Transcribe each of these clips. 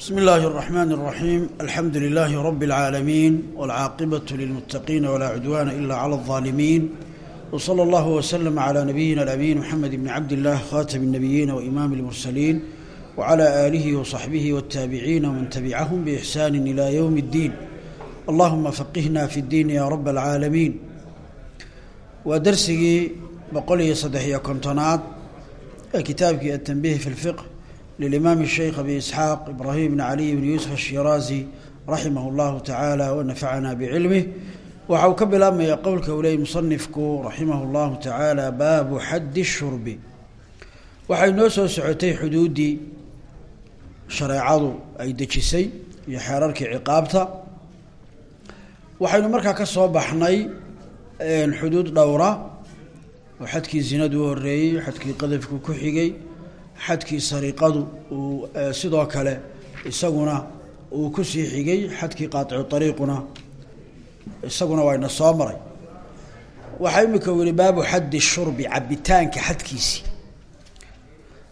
بسم الله الرحمن الرحيم الحمد لله رب العالمين والعاقبة للمتقين ولا عدوان إلا على الظالمين وصلى الله وسلم على نبينا الأمين محمد بن عبد الله خاتم النبيين وإمام المرسلين وعلى آله وصحبه والتابعين ومن تبعهم بإحسان إلى يوم الدين اللهم فقهنا في الدين يا رب العالمين ودرسي بقوله صدحية كنتنات كتابك التنبيه في الفقه للإمام الشيخ أبي إسحاق إبراهيم بن علي بن يوسف الشيرازي رحمه الله تعالى ونفعنا بعلمه waxau ka bilaabmaya qowlka uu leeyay musanifku raximah اllahu tacaala baabu xaddi shurbi waxay noo soo socotay xuduuddii shareecadu ay dejisay iyo xeerarkii ciqaabta waxaynu markaa ka soo baxnay xuduud dhowra oo xadkii zinadu u horeeyey xadkii qadafku ku xigay xadkii sariqadu uu sidoo kale isaguna uu ku sii xigay xadkii qaaticu ariiquna isaguna wayna soo maray. Waxaa imika weli baabu xaddi shurbi cabitaanka xadkiisii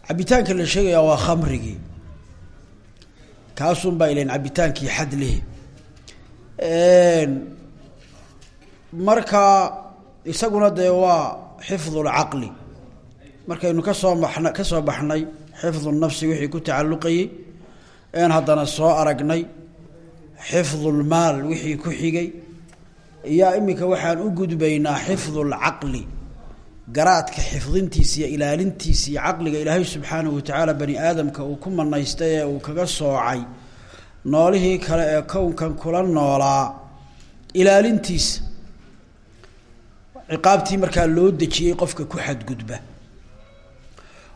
cabitaanka la sheegayaa waa khamrigii. Kaasun baa ilan cabitaankii xad lihi marka isaguna dee waa xifdu markaynu ka soo baxna ka soo baxnay xifdu nafsi wixii ku tacalluqayey een haddana soo aragnay xifdulmaal wixii ku xigay. Iyaa iminka waxaan u gudbaynaa xifdulcaqli garaadka xifdintiisa iyo ilaalintiisa iyo caqliga ilaahay subxaanahu watacaala bani aadamka uu ku manaystay ee uu kaga soocay. Noolihii kale ee kownkan kula noolaa ilaalintiisa. Ciqaabtii markaa loo dejiyey qofka ku xadgudba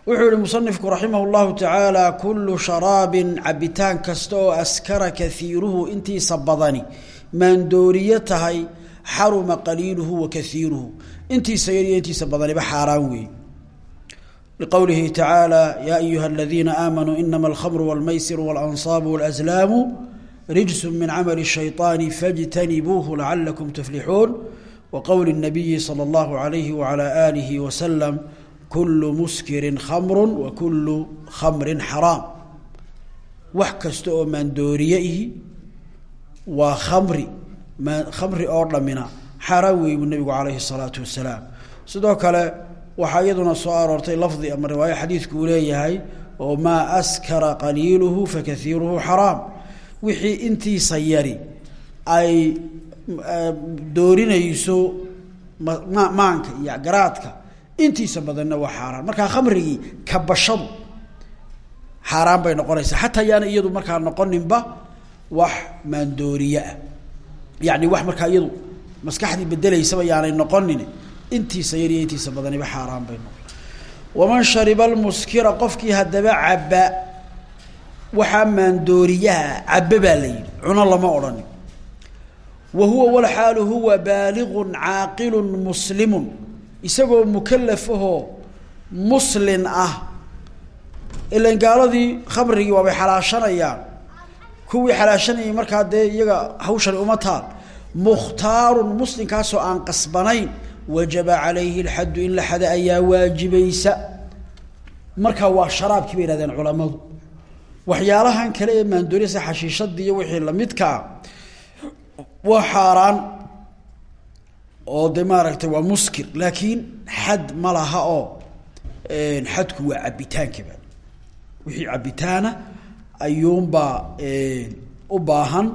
wuxuu yihi musanifku raximah llahu tacaala kulu sharaabin cabitaan kasta oo askara kaiiruhu intiisa badani maandooriye tahay xaruma qaliiluhu wa kaiiruhu intiisa yar iyo intiisa badaniba xaaraan weeye. Liqowlihi tacaala yaa ayuha aladiina aamanuu inama alkhamru walmaysiru waalansaabu walaslaamu rijsu min camali shayطaani fajtanibuuhu lacalakum tuflixuun wa qowli nabiyi sala اllahu alayhi wala aalihi kulu muskirin khamru wa kulu khamrin xaraam wax kasta oo maandooriye ihi waa khamri ma khamri oo dhammina xaaraan weey buu nebigu calayhi salaatu wasalaam sidoo kale waxaa iyaduna soo aroortay lafdi ama riwaayo xadiidku uu leeyahay oo maa askara qaliiluhu fakaiiruhu xaraam wixii intiisa yari ay doorinayso ma maanka iyo garaadka intiisa badanna waa xaaraan. Markaa khamrigii kabashadu xaaraan bay noqonaysaa. Xataa yaana iyadu markaa noqoninba wax maandooriye ah. Yani wax markaa iyadu maskaxdii bedelaysaba yaanay noqonin intiisa yar iyo intiisa badaniba xaaraan bay noqon. Waman shariba almuskira qofkii haddaba cabba waxaa maandooriyaha cabbe baa la lama odhanin. Wa huwa walxaalu huwa baaligun muslimun isagoo mukalaf ahoo muslin ah. Ilan gaaladii khamrigii waabay xalaashanayaan. Kuwii xalaashanayay markaa dee iyaga hawshani uma taal. Mukhtaarun muslimkaasoo aan qasbanayn wajaba calayhi alxaddu in la xada ayaa waajibaysa. Markaa waa sharaabkii bay yihahdeen culamadu waxyaalahan kale ee maandooriyasa xashiishadii iyo wixii lamidkaa waa xaaraan oo de maaragtay waa muskir laakiin xad ma laha oo xadku waa cabitaankaba wixii cabitaana ayuunbaa u baahan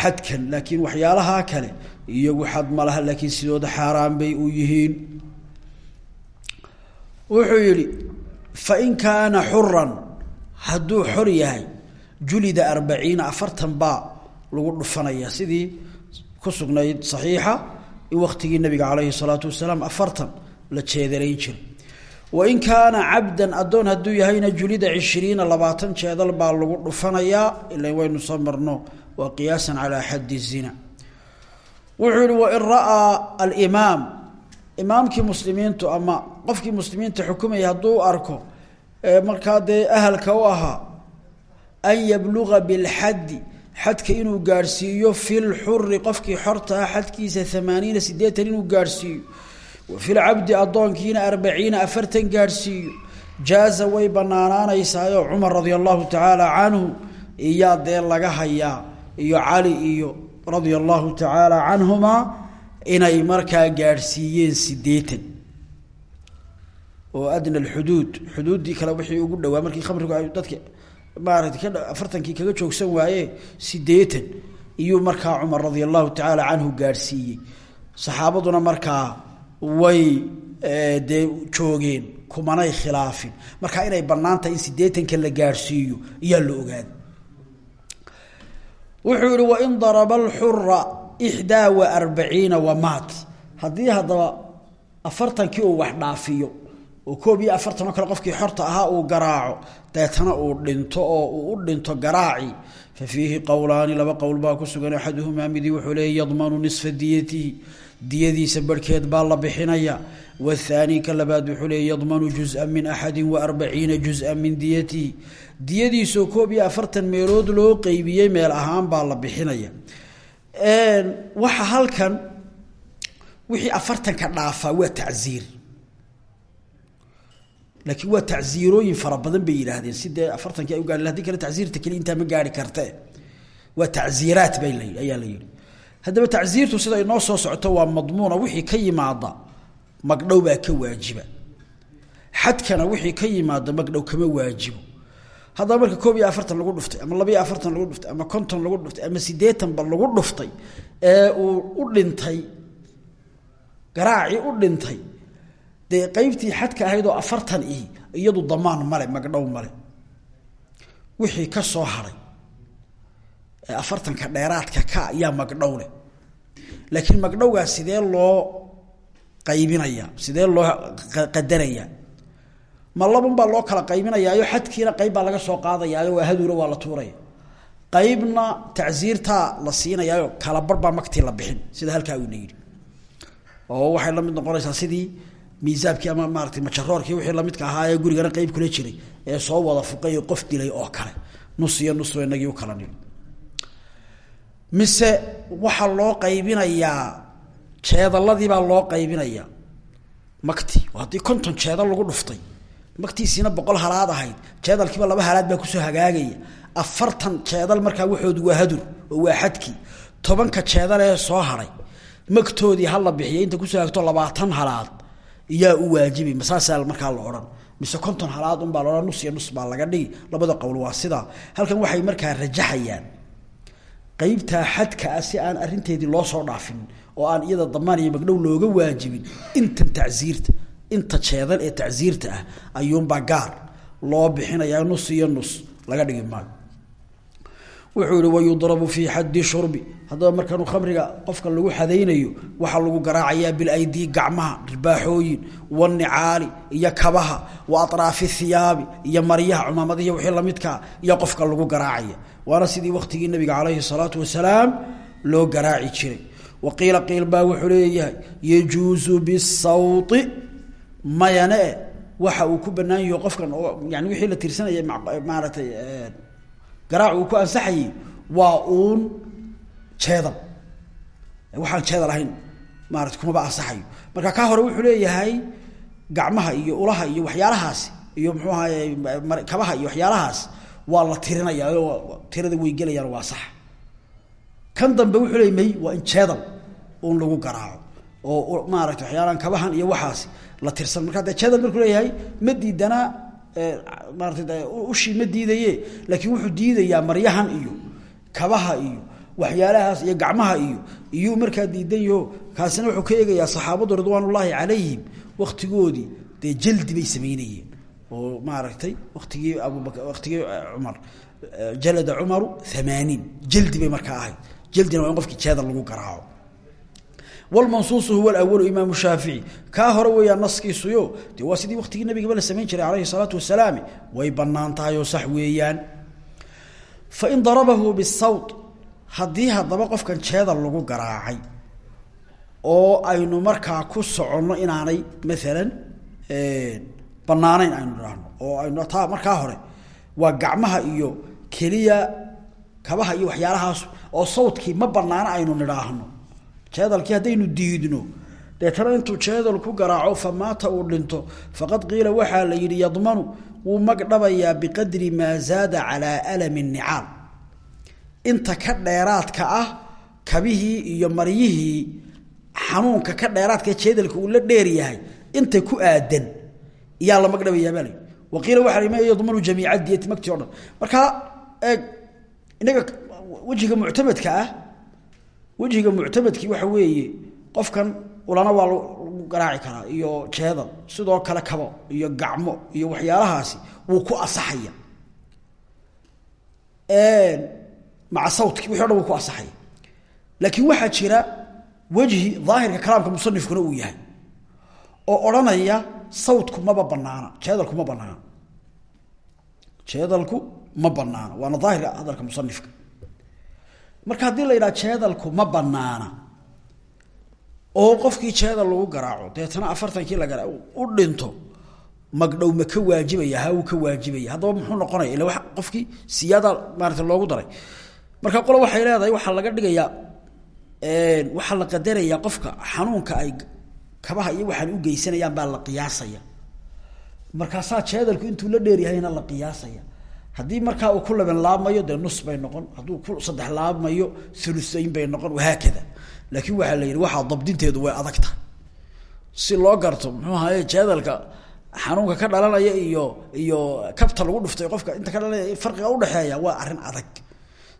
xadkan laakiin waxyaalaha kale iyagu xad ma laha laakiin sidooda xaaraan bay u yihiin. Wuxuu yihi fain kaana xuran hadduu xor yahay julida arbaciina afartan baa lagu dhufanaya. Sidii ku sugnayd saxiixa in waktigii nabiga calayhi salaatu wasalaam afartan la jeedalayn jiray wain kaana cabdan addoon hadduu yahayna julida cishriina labaatan jeedal baa lagu dhufanayaa ilan waynu soo marno waa qiyaasan calaa xaddi zina. Wuxuu yihi wain ra'aa alimaam. Imaamkii muslimiintu ama qofkii muslimiinta xukumaya hadduu arko ahalka u ahaa an yabluga bilxaddi xadka inuu gaadhsiiyo fi lxuri qofkii xorta ah xadkiisa amaaniina sideetan inuu gaadhsiiyo wa fi lcabdi addoonkiina arbaciina afartan gaadhsiiyo jaaza way banaanaanaysaayo cumar radia allahu tacaala canhu iyaa dee laga hayaa iyo cali iyo radia allahu tacaala canhumaa inay markaa gaadhsiiyeen siddeetan. Oo adna alxuduud xuduuddii kale wixii ugu dhowaa markii khamrigu ay dadka maaragtay ka afartankii kaga joogsan waaye siddeetan. Iyuu markaa cumar radia allahu tacaala canhu gaadhsiiyey saxaabaduna markaa way dee joogeen kumanay khilaafin. Markaa inay bannaan tahay in siddeetanka la gaadhsiiyo iyaa la ogaada wuxuu yihi wain daraba alxura ixdaa wa arbaciina wa maat. Haddii haddaba afartankii uu wax dhaafiyo oo koob iyo afartan oo kale qofkii xorta ahaa uu garaaco deetana uu dhinto oo uu u dhinto garaaci. Fa fiihi qowlaani laba qowl baa ku sugan axaduhumaa midii wuxuu leeyay yadmanu nisfa diyatihi diyadiisa barhkeed baa la bixinaya. Wahaani ka labaad wuxuu leeyay yadmanu juz-an min axadi wa arbaciina juz-an min diyatihi. Diyadiisoo koob iyo afartan meelood loo qeybiyey meel ahaan baa la bixinaya. Waxa halkan wixii afartanka dhaafaa waa tacziir laakiin waa tacziirooyin fara badan bay yidhaahdeen. Si afartankii ay u gaari haddii kale tacziirta keli intaa ma gaari karte waa tacziiraat bay la ayaa la yidhi. Haddaba tacziirtu sida inoo soo socoto waa madmuuna wixii ka yimaada magdhow baa ka waajiba. Xadkana wixii ka yimaada magdhow kama waajibo. Haddaba marka koob iyo afartan lagu dhuftay ama laba iyo afartan lagu dhuftay ama konton lagu dhuftay ama siddeetanba lagu dhuftay ee uu u dhintay garaacii u dhintay dee qeybtii xadka ahayd oo afartan ihi iyadu damaan male magdhow male. Wixii ka soo haray ee afartanka dheeraadka ka ayaa magdhow leh. Laakiin magdhowgaa sidee loo qaybinaya sidee loo qadaraya ma labun baa loo kala qaybinayaayo xadkiina qayb laga soo qaadayaayo waa haduura waa la tuuraya. Qaybna tacsiirtaa la siinayaayo kala bar baa magtii la bixin sida halkaa uuna yidhi. Oo waxay la mid noqonaysaa sidii miisaabkii ama maaratay majaroorkii wixii lamidka ahaa ee gurigana qayb kula jiray ee soo wada fuqay qof dilay oo kale. Nus iyo nus inagii u kala nil mise waxaa loo qaybinayaa jeedaladiibaa loo qaybinayaa makti haddii konton jeedal lagu dhuftay maktiisiina boqol halaad ahayd jeedalkiiba laba halaad baa ku soo hagaagaya. Afartan jeedal markaa waxoodu waa hadur oo waa xadkii tobanka jeedal ee soo haray magtoodii hala bixiya inta ku soo hagto labaatan halaad iyaa u waajibay masaasaa markaa la odhan. Mise konton halaad unbaa laodhan nus iyo nus baa laga dhigi. Labada qowl waa sidaa halkan waxay markaa rajaxayaan qaybtaa xadka ah si aan arinteedii loo soo dhaafin oo aan iyada damaan iyo magdhow looga waajibin. Intan tacsiirta inta jeedal ee tacsiirta ah ayuunbaa gaar. Loo bixinayaa nus iyo nus. Laga dhigi maayo wuxuu yihi wayudrabu fii xaddi shurbi. Haddaba markaanu khamriga qofka lagu xadaynayo waxaa lagu garaacayaa bilaydii gacmaha dhirbaaxooyin wanicaali iyo kabaha wa atraafi hiyaabi iyo maryaha cumaamadihi wixii lamidkaa iyo qofka lagu garaacaya. Waana sidii waktigii nabiga calayhi salaatu wasalaam loo garaaci jiray. Wa qiila qiil baa wuxuu leeyahay yajuusu bisawti mayane waxa uu ku banaan qofkan yani wixii la tirsanayay maaratay garaac uu ku ansaxayey waa uun jeedal. Waxaan jeedal ahayn maarata kumaba ansaxayo. Marka kaa hore wuxuu leeyahay gacmaha iyo ulaha iyo waxyaalahaasi iyo muxuu ahaye kabaha iyo waxyaalahaas waa la tirinaya tirada way gelayaan waa sax. Kan dambe wuxuu leey waa in jeedal uun lagu garaaco oo maarata waxyaalaan kabahan iyo waxaasi la tirsan. Markaa dee jeedal markuu leeyahay ma diidana maarata ushii ma diidaye laakiin wuxuu diidayaa maryahan iyo kabaha iyo waxyaalahaas iyo gacmaha iyo iyuu markaa diidan yaho. Kaasina wuxuu ka eegayaa saxaabadu ridwaan ullaahi calayhim waktigoodii dee jaldi bay samaynayeen. Oo maaragtay watigii abubak watigii cumar jalada cumaru amaaniin jaldi bay markaa ahayd. Jaldina waa in qofkii jeedal lagu garaaco wlmansuusu huwa awalu imaamu shaafici kaa hore weeyaan naskiisuyo dee waa sidii waktigii nabigaba la samayn jiray calayhi salaatu wasalaam way bannaan tahay oo sax weeyaan. Fain darabahu bisawt haddii haddaba oo aynu markaa ku soconno inaanay maalan banaanayn aynu idhaahno oo aynu taa markaa hore waa gacmaha iyo keliya kabaha iyo waxyaalahaas oo sawdkii ma banaano aynu nidhaahno jeedalkii haddaynu diidno. Deetana intuu jeedal ku garaaco fa maata uu dhinto faqad qiila waxaa la yidhi yadmanu wuu magdhabayaa biqadri maa zaada calaa alami nicaal. Inta ka dheeraadka ah kabihii iyo maryihii xanuunka ka dheeraadka jeedalka uu la dheer yahay inta ku aadan iyaa la magdhabayaa baa la waqiila waxa la yadmanu jamiica diyati magtii o eeg inaga wejiga muctamadka ah wejiga muctamadkii waxa weeye qofkan ulana waa lagu garaaci karaa iyo jeedal sidoo kale kabo iyo gacmo iyo waxyaalahaasi wuu ku asaxaya. Maca sawtki wixi o dhan wuu ku asaxaya. Laakiin waxaa jira wejhi daahirka kalaamka musanifkuna uu yahay oo odhanaya sawtku maba banaana jeedalku ma banaana jeedalku ma banaana waana daahirka hadalka musanifka marka haddii la yidhaha jeedalku ma banaana oo qofkii jeedal lagu garaaco deetana afartankii la gara u dhinto magdhow ma ka waajibaya ha uu ka waajibaya. Haddaba muxuu noqonaya ila wa qofkii siyaada maarata loogu daray. Marka qole waxay leedahay waxaa laga dhigayaa waxaa la qadarayaa qofka xanuunka ay kabaha iyo waxaan u geysanayaan baa la qiyaasaya. Markaasaa jeedalku intuu la dheeryahayna la qiyaasaya haddii markaa uu ku laban laabmayo dee nus bay noqon. Hadduu ku saddex laabmayo ulusayn bay noqon wahaakada laakiin waxaa la yidhi waxaa dabdinteedu way adagta. Si loo garto muxuu ahaye jeedalka xanuunka ka dhalanaya iyo iyo kabta lagu dhuftay qofka inta ka dhalanaya farqiga udhexeeya waa arrin adag.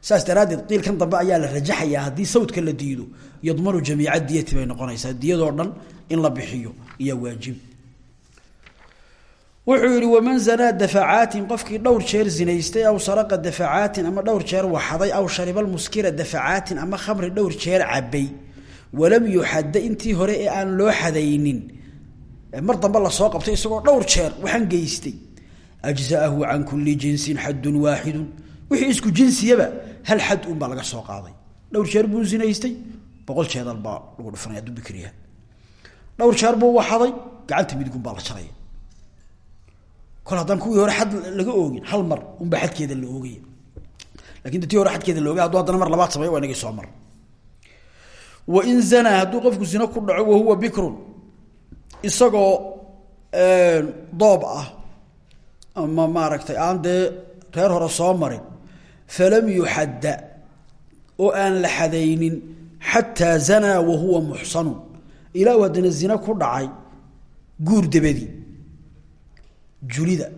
Saas daraaddeed qiilkan dambe ayaa la rajaxayaa haddii sawdka la diido. Yadmanu jamiica diyati bay noqonaysaa diyadoo dhan in la bixiyo iyaa waajib wuxuu yihi waman zanaa dafacaatin? Qofkii dhowr jeer zinaystay aw saraqa dafacaatin ama dhowr jeer waxaday aw shariba muskira dafacaatin ama khamri dhowr jeer cabay walam yuxadda intii hore ee aan loo xadaynin. Mar dambe la soo qabtay isagoo dhowr jeer waxaan geystay. Ajzaahu can kuli jinsin xadun waaxidun wixii isku jinsiyaba hal xad un baa laga soo qaaday. Dhowr jeer buu zinaystay boqol jeedal baa lagu dhufanaya hadduu bikriyaha dhowr jeer buu waxaday gacanta midigun baa la jaraya kol haddaan kuwii hore laga oogin hal mar unbaa xadkeeda la oogaya. Lakin tii hore xadkeeda la oogay haduu haddana mar labaad sameyo waa inagii soo mar. Wain zanaa hadduu qofku zino ku dhaco wahuwa bikrun. Isagoo doob ah ama maaragtay aan dee reer hore soo marin falam yuxadda oo aan la xadaynin xataa zanaa wahuwa muxsanun. Ilaa uu haddana zina ku dhacay guur dabadii julida.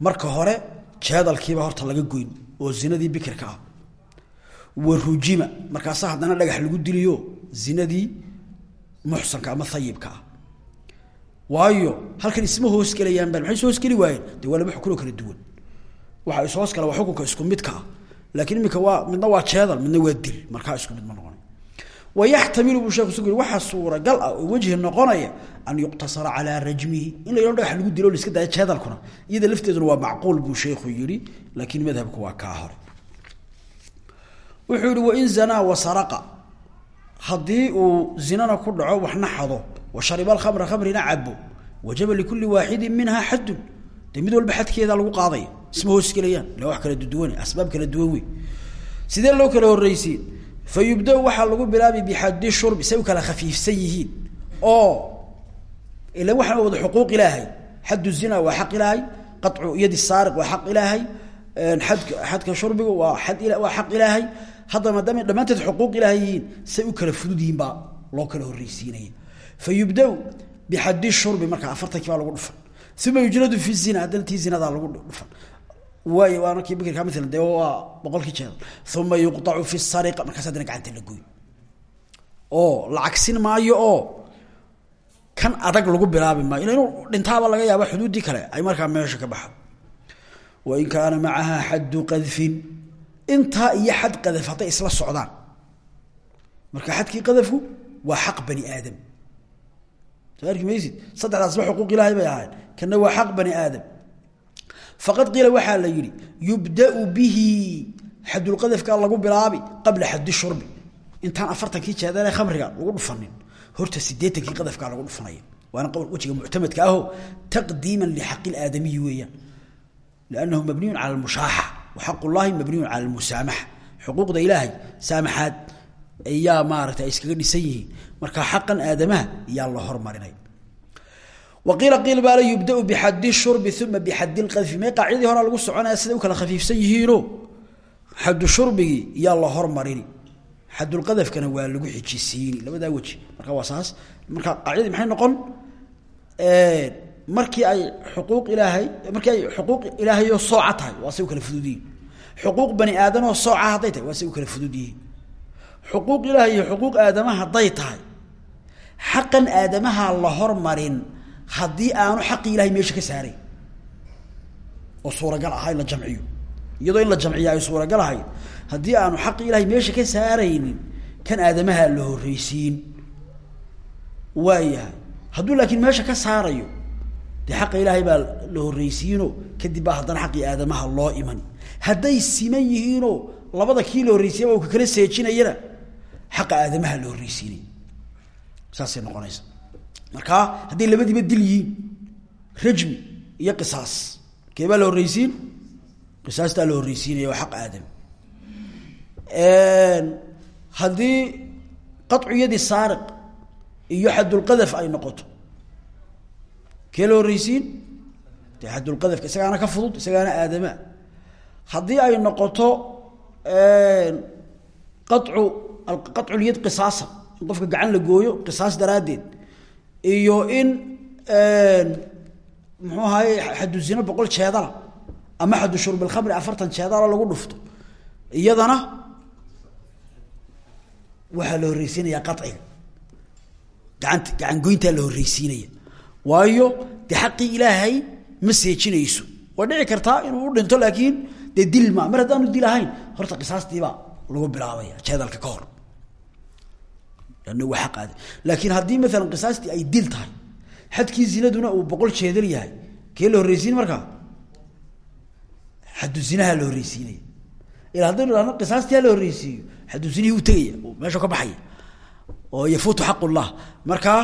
Marka hore jeedalkiiba horta laga goyn oo zinadii bikirka ah. Wa rujima. Markaasaa haddana dhagax lagu diliyo zinadii muxsanka ama ayibka ah. Waayo halkan isma hoosgelayaan ba maxay is hoosgeli waayeen? Dee waa laba kala duwan. Waxa is hoos gala waa xukunka isku midka ah. Laakiin iminka waa midna waa jeedal midna waa dil. Markaa isku mid ma noqonay wayaxtamilu buu sheeku suguri waxaa suuragal ah oo wejhi noqonaya an yuqtasara calaa rajmihi in la yidhao dhagax lagu dilo la iska daayo jeedalkuna iyada lafteeduna waa macquul buu sheekhu yidhi laakiin madhabku waa kaa hore wuxuu yihi wain zanaa wasaraqa haddii uu zinana ku dhaco waxna xado wa shariba alkhamra khamrina cabo wajaba likulli waaxidin minha xadun dee mid walba xadkeeda lagu qaadaya isma kala horreysiye fa waxaa lagu bilaabi bixadi shurbi say u kala khafiifsan yihiin. Oo ila waxaan wada xuquuq ilaahay. Xaddu zina waa xaq ilaahay qaطcu yadi saariq waa xaq ilaahay xadka xadka shurbiga waa ad waa xaq ilaahay. Hadda maadaama dhammaanteed xuquuq ilaahay yihiin kala fudud yihiin baa kala horreysiinaya fa yubda-u bixadi shurbi markaa afartankii baa lagu dhufan. Uma yujladu fi zina haddana tii zinadaa lagu dhufan waay waana kii bikirka maala dee waa boqolkii jeedal uma yuqطacu fi sariqa markaas haddana gacanta la oo la cagsin maayo oo kan adag lagu bilaabi maayo. Inuu dhintaaba laga yaaba xuduuddii kale. Ay markaa meesha ka baxdo wain kaana macaha xaddu qadfin. Intaa iyo xad qadaf isla socdaan. Marka xadkii qadafku waa xaq bani aadam. Soo arki maysid saddexdaasba xuquuq ilaahay bay ahayn xaq bani aadam faqad qiila waxaa la yidhi yubdau bihi xadulqadafkaa lagu bilaabi qabla xadi shurbi. Intaan afartankii jeedale khamriga lagu dhufanin. Horta sideetankii qadafkaa lagu dhufanaya waana qowl wejiga muctamadka aho taqdiiman lixaqi aadamiyi weeyaan. Liannahu mabniyun cala almushaaxa wa xaq ullahi mabniyun cala almusaamaxa. Xuquuqda ilaahay saamaxaad ayaa maarata ay iskaga dhisan yihiin. Marka xaqan aadamaha iyaa la hormarinay waqiila qiil baa la yubdau bixadi shurbi uma bixadi lqadfi may qaacidadii horaa lagu soconaya siday u kala khafiifsan yihiino xadu shurbigii yaa la hormarini xadulqadafkana waa lagu xijisiini labadaa weji marka waa marka qaacidadii maxay noqon markii ay xuquuq ilaahay markii ay xuquuq ilaahayoo sooca tahay waa say kala fudud xuquuq bani aadamoo sooca hadday tahay waa kala fudud xuquuq ilaahay iyo xuquuq aadamaha hadday tahay aadamaha la hormarin haddii aanu xaqii ilahay meesha ka saarayn oo suuragal ahaa in la jamciyo. Iyadoo in la jamciya ay suuragal ahayd haddii aanu xaqi ilahay meesha ka saaraynin kan aadamaha la horreysiin waayahay hadduu laakiin meesha ka saarayo dee xaqa ilaahay baa la horreysiino kadib baa haddana xaqii aadamaha loo iman. Hadday siman yihiinoo labada kii la horreysiyaba u kakala seejinayana xaqa aadamaha la horreysiinay saasay noqonaysa markaa hadday labadiiba dil yihiin rajmi iyo qisaas. Keebaa la horreysiin qisaastaa la horreysiinaya waa xaq aadam. Haddii qaطcu yadi saariq iyo xadulqadaf ay noqoto kee la horreysiin dee xadulqadafka isagaana ka fudud isagaana aadama. Haddii ay noqoto qacu qaطculyad qisaasa in qofka gacan la gooyo qisaas daraaddeed iyo in muxuu ahaye xadu zino boqol jeedala ama xadu shurbilkhamri afartan jeedala lagu dhufto. Iyadana waxaa la horreysiinaya qaciga gaanta gacan goyntaa la horreysiinaya. Waayo dee xaqii ilaahay ma seejinayso. Way dhici kartaa inuu u dhinto laakiin dee dil ma mar haddaanu dil ahayn horta qisaastiibaa lagu bilaabaya jeedalka ka hor lanna waa xaq aada laakiin haddii maalan qisaastii ay dil tahay xadkii zinaduna uu boqol jeedal yahay kee la horreysiin markaa xadu zinaha la horreysiinaya ila haddaynu idhahno qisaastii ha la horreysiiyo xadu zinihii u tegaya meesha ka baxaya. Oo yafuutu xaq ullah markaa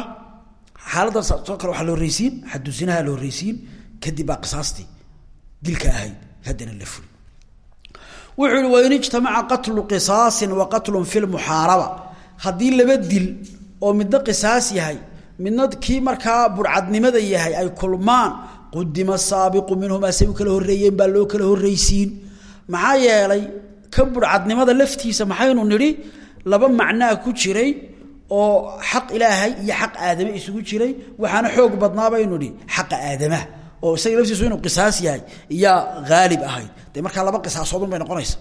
xaaladda soo kale waxaa la horreysiin xadu zinaha la horreysiin kadib baa qisaastii dilka ahayd haddana la fuli wuxuu yihi wain ijtamaca qatlu qisaasin wa qatlun fi lmuxaaraba haddii laba dil oo midna qisaas yahay midna kii markaa burcadnimada yahay ay kulmaan qudima saabiqu minhumaa say horreeyeen baa loo kala horreysiin maxaa yeelay kan burcadnimada laftiisa maxaynu nidhi laba macnaa ku jiray oo xaq ilaahay iyo xaq aadame isugu jiray waxaana xoog badnaa baynu nidhi xaqa aadamaha oo isaga laftiisu inuu qisaas yahay iyaa haalib ahayd. Dee laba qisaasoodun bay noqonaysa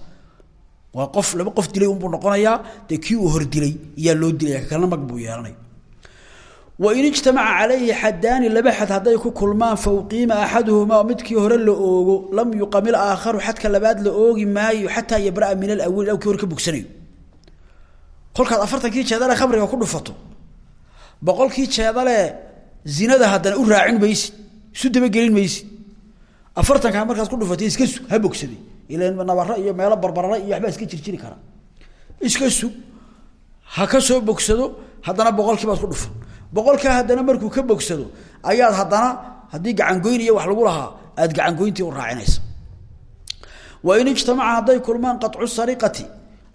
waa qof laba qof dilay unbuu noqonayaa dee kii uu hordilay iyaa loo dilaya kakalna mag buu yeelanaya wain ijtamaca calayhi xadaani laba xad hadday ku kulmaan fauqiima axaduhumaa midkii hore la oogo lam yuqamil aakharu xadka labaad la oogi maayo xataa yabraa min alawal ilaa kii hore ka bogsanayo. Kolkaad afartankii jeedale khamriga ku dhufato. Boqolkii jeedale zinada haddana u raacin maysid isu dabagelin maysid. Afartankaa markaad ku dhufatay iska ha bogsaday ilan nabaro iyo meelo barbarara iyo waxbaa iska jirjiri kara. Iska sug. Ha ka soo bogsado haddana boqolkii baad ku dhufan boqolkaa haddana markuu ka bogsado ayaad haddana haddii gacangoyn iyo wax lagu lahaa aad gacangoyntii u raacinaysa wain ijtamaca hadday kulmaan qaطcu sariqati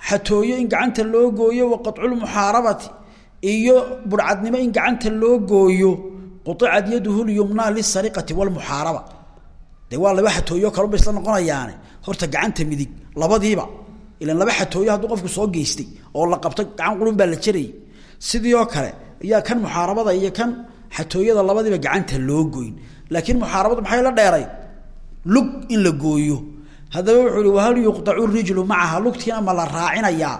xatooyo in gacanta loo gooyo wa qaطculmuxaarabati iyo burcadnimo in gacanta loo gooyo quicad yaduhu lyumnaa lisariqati wlmuxaaraba de waa laba xatooyo kalunba isla noqonayaane horta gacanta midig labadiiba. Ilan laba xatooyo hadduu qofku soo geystay oo la qabto gacan qurun baa la jarayay. Sidii oo kale ayaa kan muxaarabada iyo kan xatooyada labadiiba gacanta loo goyn. Laakiin muxaarabadu maxay la dheerayd lug in la gooyo. Haddaba wuxuu ihi wahal yuqطacu rijlu macaha? Lugtiina ma la raacinayaa?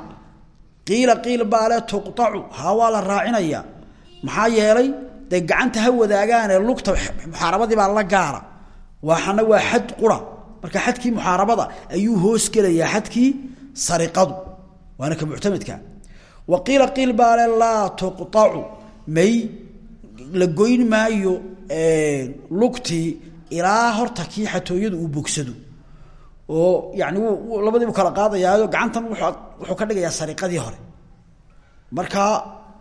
Qiila qiil baale tuqطacu ha la raacinayaa. Maxaa yeelay dee gacanta ha wadaagaane lugta muxaarabadii baa la gaara waxana waa xad qura. Marka xadkii muxaarabada ayuu hoos gelayaa xadkii sariqadu. Waana ka muctamedka. Wa qiila qiil baale laa tuqطacu may la goyn maayo lugtii ilaa horta kii xatooyadu uu bogsado. Oo yani labadiibu kala qaadayaayo gacantan wuxuu ka dhigayaa sariqadii hore. Markaa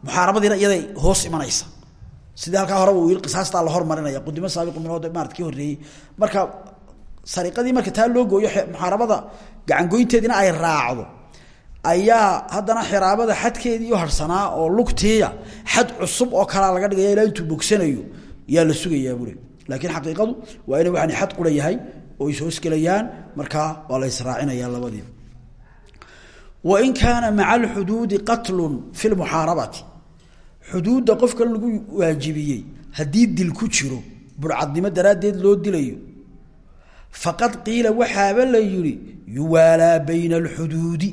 muxaarabadiina iyaday hoos imanaysa sidii halkaa hore qisaastaa la hormarinaya qudimo saabiqu minhood maarata kii horreeyey. Marka sariqadii marka taa loo gooyo muxaarabada gacangoynteediina ay raacdo. Ayaa haddana xiraabada xadkeedii harsanaa oo lugtiiya xad cusub oo kalaa laga dhigaya ilaa intuu bogsanayo yaa la sugayaa bule laakiin xaqiiqadu waa inay waxaan xad qura yahay oo is hoosgelayaan markaa waa la israacinayaa labadiiba wain kaana maca alxuduudi qatlun fi lmuxaarabati xuduudda qofkan lagu waajibiyey haddii dil ku jiro burcadnimo daraaddeed loo dilayo faqad qiila waxaaba la yihi yuwaalaa bayna alxuduudi.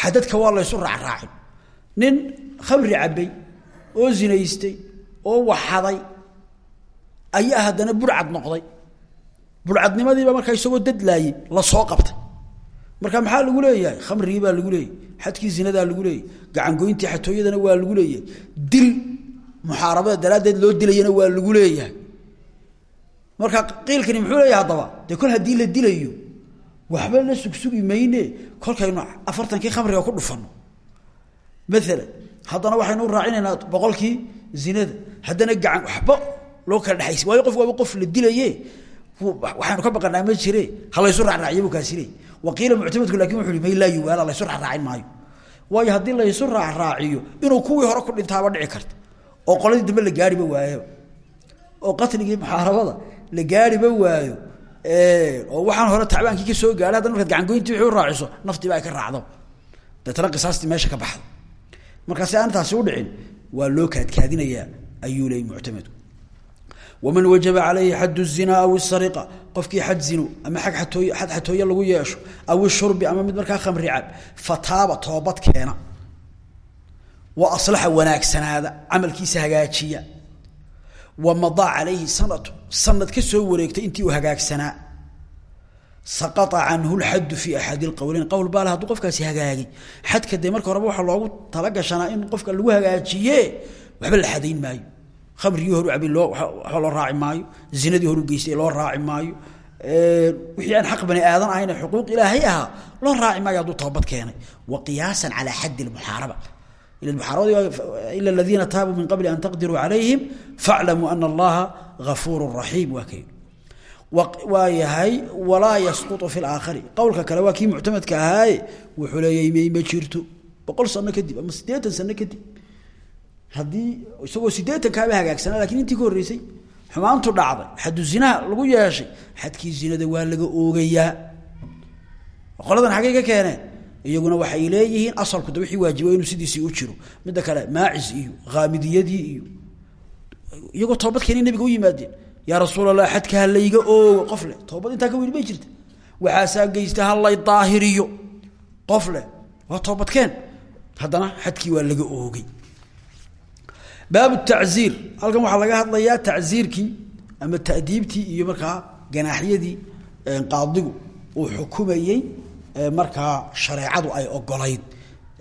Xadadka waa laysu raacraacin. Nin khamri cabay oo zinaystay oo waxaday ayaa haddana burcad noqday. Burcadnimadiiba markaa isagoo dadlaayey la soo qabtay. Marka maxaa lagu leeyahay? Khamrigii baa lagu leeyahy xadkii zinadaa lagu leeyahy gacangoyntii xatooyadana waa lagu leeyahay dil muxaarabada daraaddeed loo dilayana waa lagu leeyahay. Marka qiilkani muxuu leeyahay haddaba? Dee kol haddii la dilayo waxba la sugsugi mayne kolkaynu afartankii khamriga ku dhufano maalan haddana waxaynu u boqolkii zinada haddana gacan waxba loo kala dhexaysa waayo qof waaba qof la dilaye waxaynu ka baqanaa ma jire ha laysu raacraaciyo buu kaasi waqiila muctamadku laakiin wuxu uhi may laa yuwaala laysu raacraacin maayo. Waayo haddii laysu raacraaciyo inuu kuwii hore ku dhintaaba dhici karta oo qoladii dambe la gaariba waayo oo qatligii muxaarabada la gaariba waayo oo waxaan hore tacbaankii ka soo gaadhay haddana markaad gacangoyntii wixii u raaciso naftiiba ay ka raacdo. Deetana qisaastii meesha ka baxdo. Markaa si aan taasi udhicin waa loo kaadkaadinayaa ayuu leeyay muctamadku waman wajaba calayhi xad الzina aw الsariqa qofkii xad zino ama ag atooy xad xatooye lagu yeesho aw ishurbi ama mid markaa khamri cab fataaba toobad keena wa aslaxa wanaagsanaada camalkiisa hagaajiya wa madaa calayhi sanatu sanad ka soo wareegtay intii uu hagaagsanaa saqaa canhu lxaddu fi axadi lqowleyn qowl baale hadduu qofkaasi hagaagay xadka dee marka horeba waxaa loogu talagashanaa in qofka lagu hagaajiye waxba la xadayn maayo khamrigii horu cabay loo waxba loo raaci maayo zinadii horu geystay loo raaci maayo wixii aan xaq bani aadan ahayn ee xuquuq ilaahay ahaa loo raaci maayo hadduu toobad keenay. Wa qiyaasan calaa xaddi lmuxaaraba ila aladiina taabuu min qabli an taqdiruu calayhim faclamuu ana allaha gafuuru raxiim waa kay waa yahay walaa yasqutu fi laakhari qowlka kale waa kii muctamadka ahaaye wuxuu leeyahy may ma jirto. Boqol sano kadib ama siddeetan sano kadib haddii isagoo siddeetankaaba hagaagsanaa laakiin intii ka horreysay xumaantu dhacday. Xaddu zinaha lagu yeeshay. Xadkii zinada waa laga oogayaa. Qoladan xaggay ka keeneen iyaguna waxay leeyihiin asalku de wixii waajiba inuu sidiisii u jiro. Midda kale maacis iyo haamidiyadii iyo iyagoo toobad keeni nabiga u yimaadeen. Yaa rasuul allah layga oogo. Qof leh toobad intaa ka weli may jirta waxaasaa geysta ha daahiriyo. Qof leh waa toobadkeen. Haddana xadkii waa laga oogay baabu taziir halkan waxaa laga hadlayaa tacziirkii ama ta'diibtii iyo markaa ganaaxyadii qaadigu uu xukumayey markaa shareecadu ay ogolayd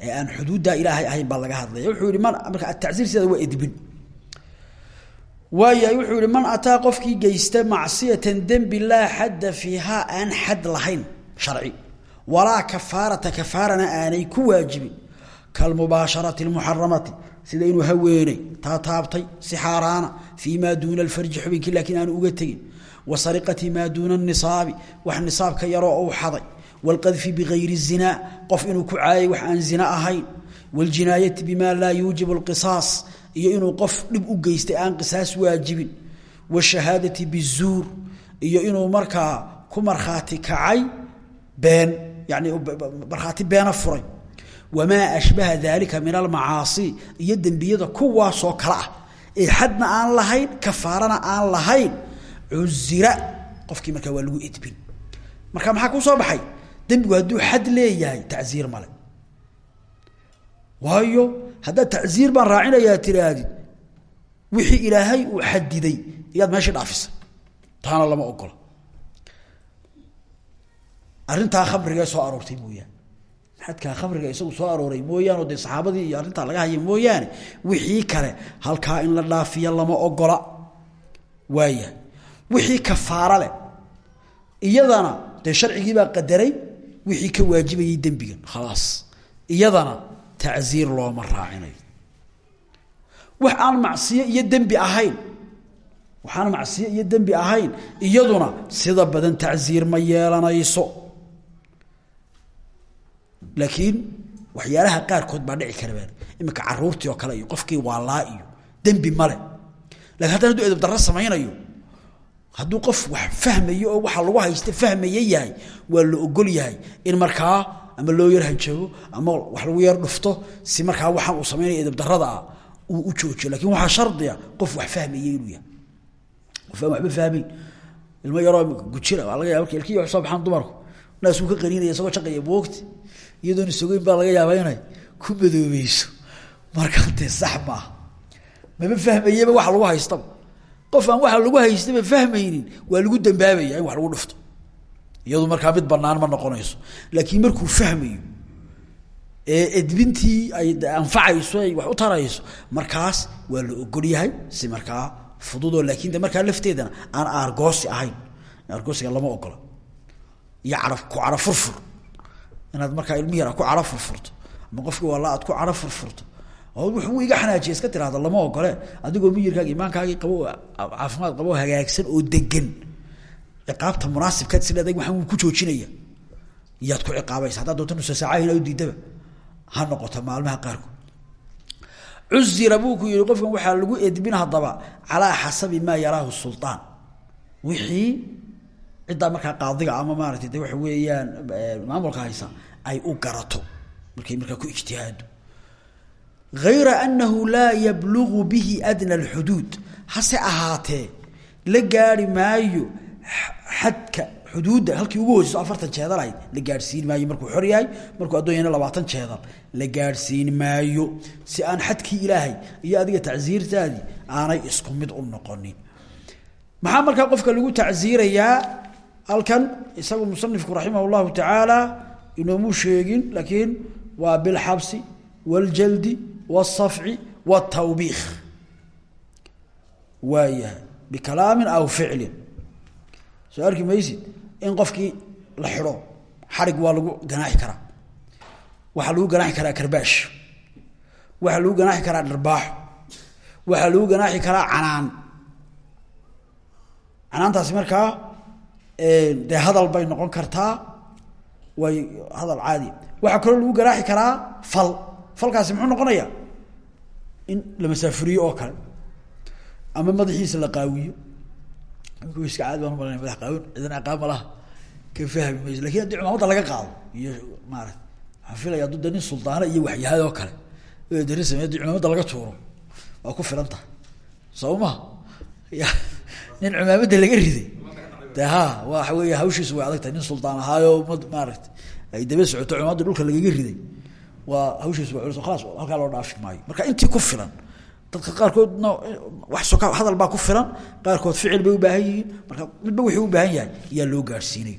ee aan xuduuddaa ilaahay ahayn baa laga hadlaya. Wuxuu yihi man marka ataziir sideeda waa edbin. Waayahay wuxuu yihi man ataa qofkii geysta macsiyatan dembi laa xadda fiihaa aan xad lahayn sharci walaa kafaarata kafaarana aanay ku waajibin kalmubaasharati اlmuxaramati sida inuu haweenay taataabtay si xaaraana fii maa duuna alfarji xubinkii laakiin aanu uga tegin. Wa sariqati maa duuna anisaabi wax nisaabka yaroo uu xaday. Waalqadfi bikayri zinaa qof inuu ku caayay wax aan zina ahayn. Waljinaayati bima laa yuujibu alqisaas iyo inuu qof dhib u geystay aan qisaas waajibin. Washahaadati bizuur iyo inuu markaa ku markhaati kacay been yani markhaati beena furay wamaa ashbaha dalika min almacaasi iyo dembiyada kuwaasoo kale ah ee xadna aan lahayn kafaarana aan lahayn cuzira qofkii markaa waa lagu edbin marka maxaa kuu soo baxay dembigu hadduu xad leeyahay tacziir male waayo haddaad tacziir baan raacinayaa tirahdid wixii ilaahay uu xadiday iyaad meeshii dhaafisay taana lama ogola arrintaa khamrigee soo aroortay xadkaa khamriga isagu soo arooray mooyaane dee saxaabadii iyo arrintaa laga haya mooyaane wixii kale halkaa in la dhaafiya lama ogola. Waaya wixii kafaara leh. Iyadana dee sharcigiibaa qadaray wixii ka waajibayay dembigan. Khalaas. Iyadana tacziir looma raacinayo. Wax aan macsiyo iyo dembi ahayn waxaan macsiyo iyo dembi ahayn iyaduna sida badan tacziir ma yeelanayso laakiin waxyaalaha qaarkood baa dhici kara iminka caruurtii oo kale iyo qofkii waalaa iyo dembi male laakiin haddana haduu edab darro samaynayo hadduu qof wax fahmayo oo waxa lagu haysta fahmaya yahay waa la ogol yahay in markaa ama loo yar hanjago ama wax lagu yar dhufto si markaa waxaan uu samaynaya edabdarada ah uu u joojiyo. Lakin waxaa shardiya qof wax fahmaya inuu yahay. Qof aan waxba fahmayn ilmo yaroo gujira waa laga yaba ilkiya wax soo baxaan dumarku. Naasuu ka qaninaya isagoo shaqaya boogti iyadoon isogeyn baa laga yaabaa inay ku madoobeyso markaa dee sax maaha maba fahmayaba waxa lagu haystaba qof aan waxa lagu haystaba fahmaynin. Waa lagu dambaabaya wax lagu dhufto. Iyadu markaa mid banaan ma noqonayso. Laakiin markuu fahmayo ee edbintii ay anfacayso ay wax u tarayso markaas waa la ogol yahay si markaa fududoo laakin de markaa lafteedana aan aargoosi ahayn. Aargoosiga lama ogola iyo cara ku cara furfur inaad markaa ilmi yara ku cara furfurto ama qofki walla aad ku cara furfurto oo wuxuu iga xanaajiya iska tirahda lama ogole adigoo miyirkaaga imaankaagii qabo caafimaad qabo hagaagsan oo degan ciqaabta munaasibkaad is leedahay waxaan ku joojinaya. Iyaad ku ciqaabaysa haddaad doonto nusa saacahin u diidaba. Ha noqoto maalmaha qaarkood. Cuzira buu ku yihi qofkan waxaa lagu edbin haddaba calaa xasabi maa yaraahu sulطaan wixii ciddaa markaa qaadiga ama maaratay de waxa weeyaan maamulka haysa ay u garato. Markay markaa ku ijtihaado hayra anahu laa yablugu bihi adna alxuduud. Hase ahaatee la gaari maayo xadka xuduudda. Halkii ugu hooseyso afartan jeedal ahayd la gaadhsiin maayo markuu xor yahay markuu addoon labaatan jeedal la gaadhsiin maayo. Si aan xadkii ilaahay iyo adiga tacsiirtaadii aanay isku mid u noqonin. Maxaa markaa qofka lagu tacsiirayaa halkan isagu musanifku raximah llahu tacaala inoomuu sheegin laakiin waa bilxabsi waaljaldi waalsafci waaltawbiikh waayahay bikalaamin aw ficlin. Soo arki maysid in qofkii la xidho xarig waa lagu ganaaxi karaa. Waxaa lagu ganaaxi karaa karbaash. Waxaa lagu ganaaxi karaa dharbaaxo waxaa lagu ganaaxi karaa canaan. Canaantaasi markaa dee hadal bay noqon kartaa. Way hadal caadi. Waxaa kaloo lagu ganaaxi karaa fal. Falkaasi muxuu noqonayaa? In la masaafuriyo oo kale. Ama madaxiisa la qaawiyo. Iska caadi baan umalana madax qaawin cidan aqaan ma ka fahmi mayso laakiin haddii cumaamadda laga qaado iyo maarata waxaan filaya aduu de nin suldaano iyo oo kale. Darin samey haddii cumaamadda laga tuuro waa ku filan tahay. Soo nin cumaamadda laga riday de ha waxa weeye hawshiisu way adag tahay. Nin suldaan ahaayo ma maaragta ay daba socoto cumaamadda dhulka lagaga riday. Waa hawshiisu waa culus khalaas halkaa loo dhaafi maayo. Marka intii ku filan dadka qaarkoodna wax hadal baa ku filan qaarkood ficil bay u baahan yihiin. Marka midba wuxuu u baahan yahay ayaa loo gaadhsiinay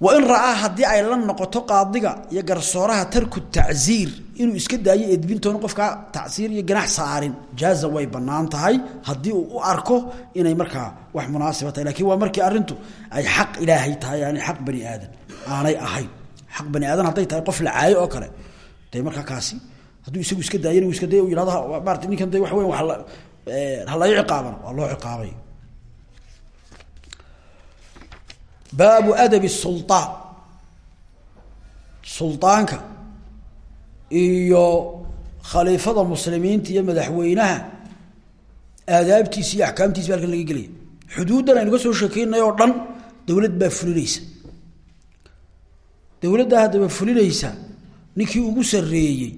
wain ra'aa haddii ay la noqoto qaadiga iyo garsooraha tarku tacsiir inuu iska daayo edbintoona qofkaa tacsiir iyo ganax saarin. Jaaza way bannaan tahay. Haddii uu u arko inay markaa wax munaasiba tahay. Lakiin waa markii arrintu ay xaq ilaahay tahay aanay xaq bani aadan aanay ahayn. Xaq bani aadan hadday tahay qof la caayo oo kale. Dee markaa kaasi hadduu isagu iska daayan iska day yihahdo maarata ninkan de waxa weya wa halayo ciqaaban waa loo ciqaabay. Baabu adabi sulطaan sulطaanka iyo khaliifada muslimiinta iyo madaxweynaha aadaabtiisa iyo axkaamtiisa ba halkan laga gelaya. Xuduuddan aynu ka soo sheekeynay dhan dowlad baa fulinaysa. Dowladdaa haddaba fulinaysa ninkii ugu sarreeyey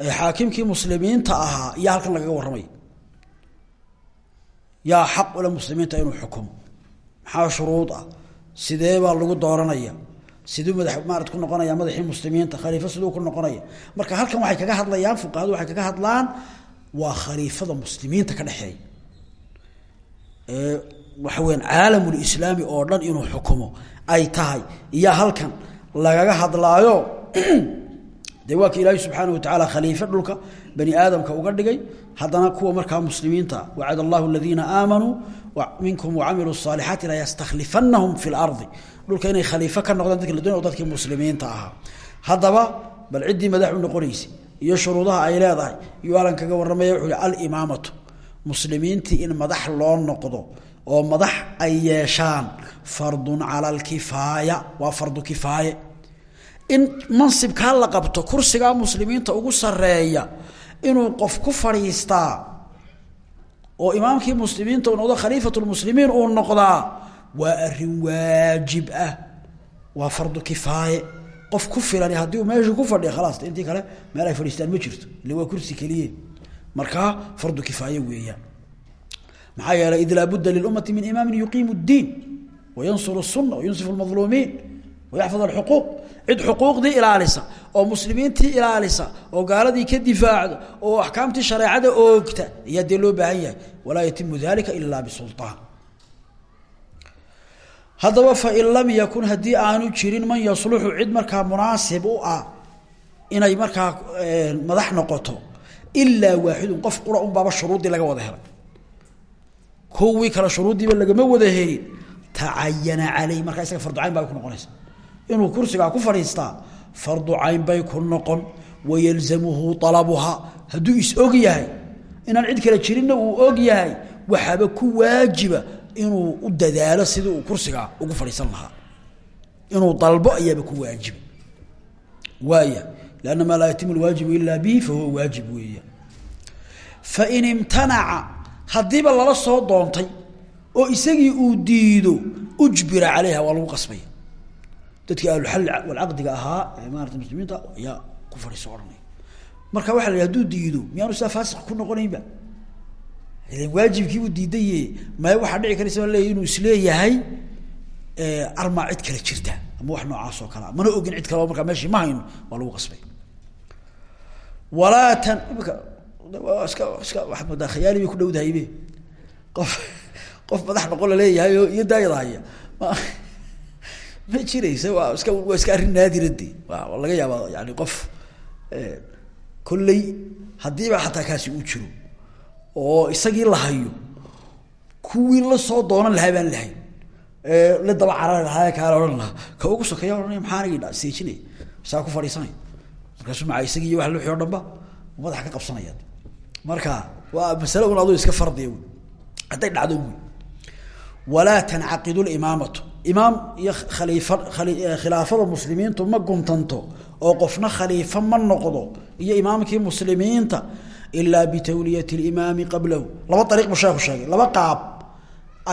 ee xaakimkii muslimiinta ahaa iyo halkan lagaga warramay. Yaa xaq ule muslimiinta inuu xukumo. Maxaa shuruud ah? Sidee baa lagu dooranaya siduu madax maarat ku noqonaya madaxii muslimiinta khaliifo siduu ku noqonaya. Marka halkan waxay kaga hadlayaan fuqahadu waxay kaga hadlaan waa khaliifada muslimiinta ka dhexeeya. Ee waxa weyaan caalamulislaami oo dhan inuu xukumo ay tahay. Iyo halkan lagaga hadlaayo dee waa ka ilaahi subxaana watacaala dhulka bani aadamka uga dhigay. Haddana kuwa markaa muslimiinta wacad allahu aladiina aamanuu minkum wacamiluu saaliaati layastaklifanahum fi lardi dhulka inay khaliifo ka noqdaan dadki ladoon dadkii muslimiinta ahaa. Haddaba bal ciddii madax u noqonaysa iyo shuruudaha ay leedahay iyo alan kaga warramaya wuxuu yihi alimaamatu muslimiintii in madax loo noqdo oo madax ay yeeshaan fardun cala alkifaaya. Waa fardu kifaaye. In mansibkaa la qabto kursigaa muslimiinta ugu sareeya inuu qof ku fadhiistaa oo imaamkii muslimiinta uu noqdo khaliifatulmuslimiin uu noqdaa waa arrin waajib ah waa fardu kifaaye qof ku filan haddii uu meesha ku fadhiya khalaas intii kale meel ay fadhiistaan ma jirto ille waa kursi keliye markaa fardu kifaaye weeyaan maxaa yeelay id laa budda lilummati min imaamin yuqiimu اddiin wayansuru الsuna wayunsif اlmadluumiin wayaxfad alxuquuq cid xuquuqdii ilaalisa oo muslimiintii ilaalisa oo gaaladii ka difaacdo oo axkaamtii shareecada oogta ayaa loo baahan yahay. Walaa yatimu dalika ila bisulطaan haddaba fain lam yakun haddii aanu jirin man yasluxu cid markaa munaasib u ah inay markaa madax noqoto ilaa waaxidun qof qura un baaba shuruuddii laga wada helay. Kuwii kale shuruuddiiba lagama wada helin. Tacayana caleyh markaa isaga farducayn baa ku noqonaysa inuu kursigaa ku fadhiistaa fardu cayn bay ku noqon wayalzamuhu alabuhaa hadduu is og yahay inaan cid kale jirinna uu og yahay waxaaba ku waajiba inuu u dadaalo sidii uu kursigaa ugu fadhiisan lahaa. Inuu dalbo ayaaba ku waajiba. Waaya lanna maa laa yatimu lwaajibu ilaa bihi fahuwa waajib weeya. Fain imtanaca haddiiba lala soo doontay oo isagii uu diido ujbira calayha waa lagu qasbaya dadkii ahluxal walcaqdiga ahaa ee maarata muslimiinta ayaa ku fadhiiso odhanaya. Marka waxa la yidhi haduu diido miyaanu sidaa faasiq ku noqonaynba? Ilan waajibkiibuu diidaye maya waxaa dhici karaysa baa leeya inuu is leeyahay armaa cid kale jirta ama wax noocaas oo kalea mana ogin cid kaleo markaa meeshii ma hayno waa lagu qasbay. Walaa imika iska iska waxaad moodaa khayaali bay ku dhowdahaybe qof qof madax noqon la leeyahay oo iyo daayada haya ma jiraysa? Waa iska waa iska arrin naadirade waa laga yaaba yani qof kolley haddiiba xataa kaasi uu jiro oo isagii la hayo kuwii la soo doonan lahaa baan lahayn la daba carari lahaa kaala odhan lahaa. Ka ugu sokeeya ohanaya maxaanigi seejinaya saa ku fadhiisanaya markaasuu maca isagii wax lixi o dhan ba madaxa ka qabsanaya marka waa masale un iska fardiya hadday dhacdo wy walaa tancaqidu imaam iyo khaliifa khilaafada muslimiintu ma guntanto oo qofna khaliifo ma noqdo iyo imaamkii muslimiinta ilaa bitawliyati limaami qablahu. Laba ariiq buu sheeku sheegay. Laba qaab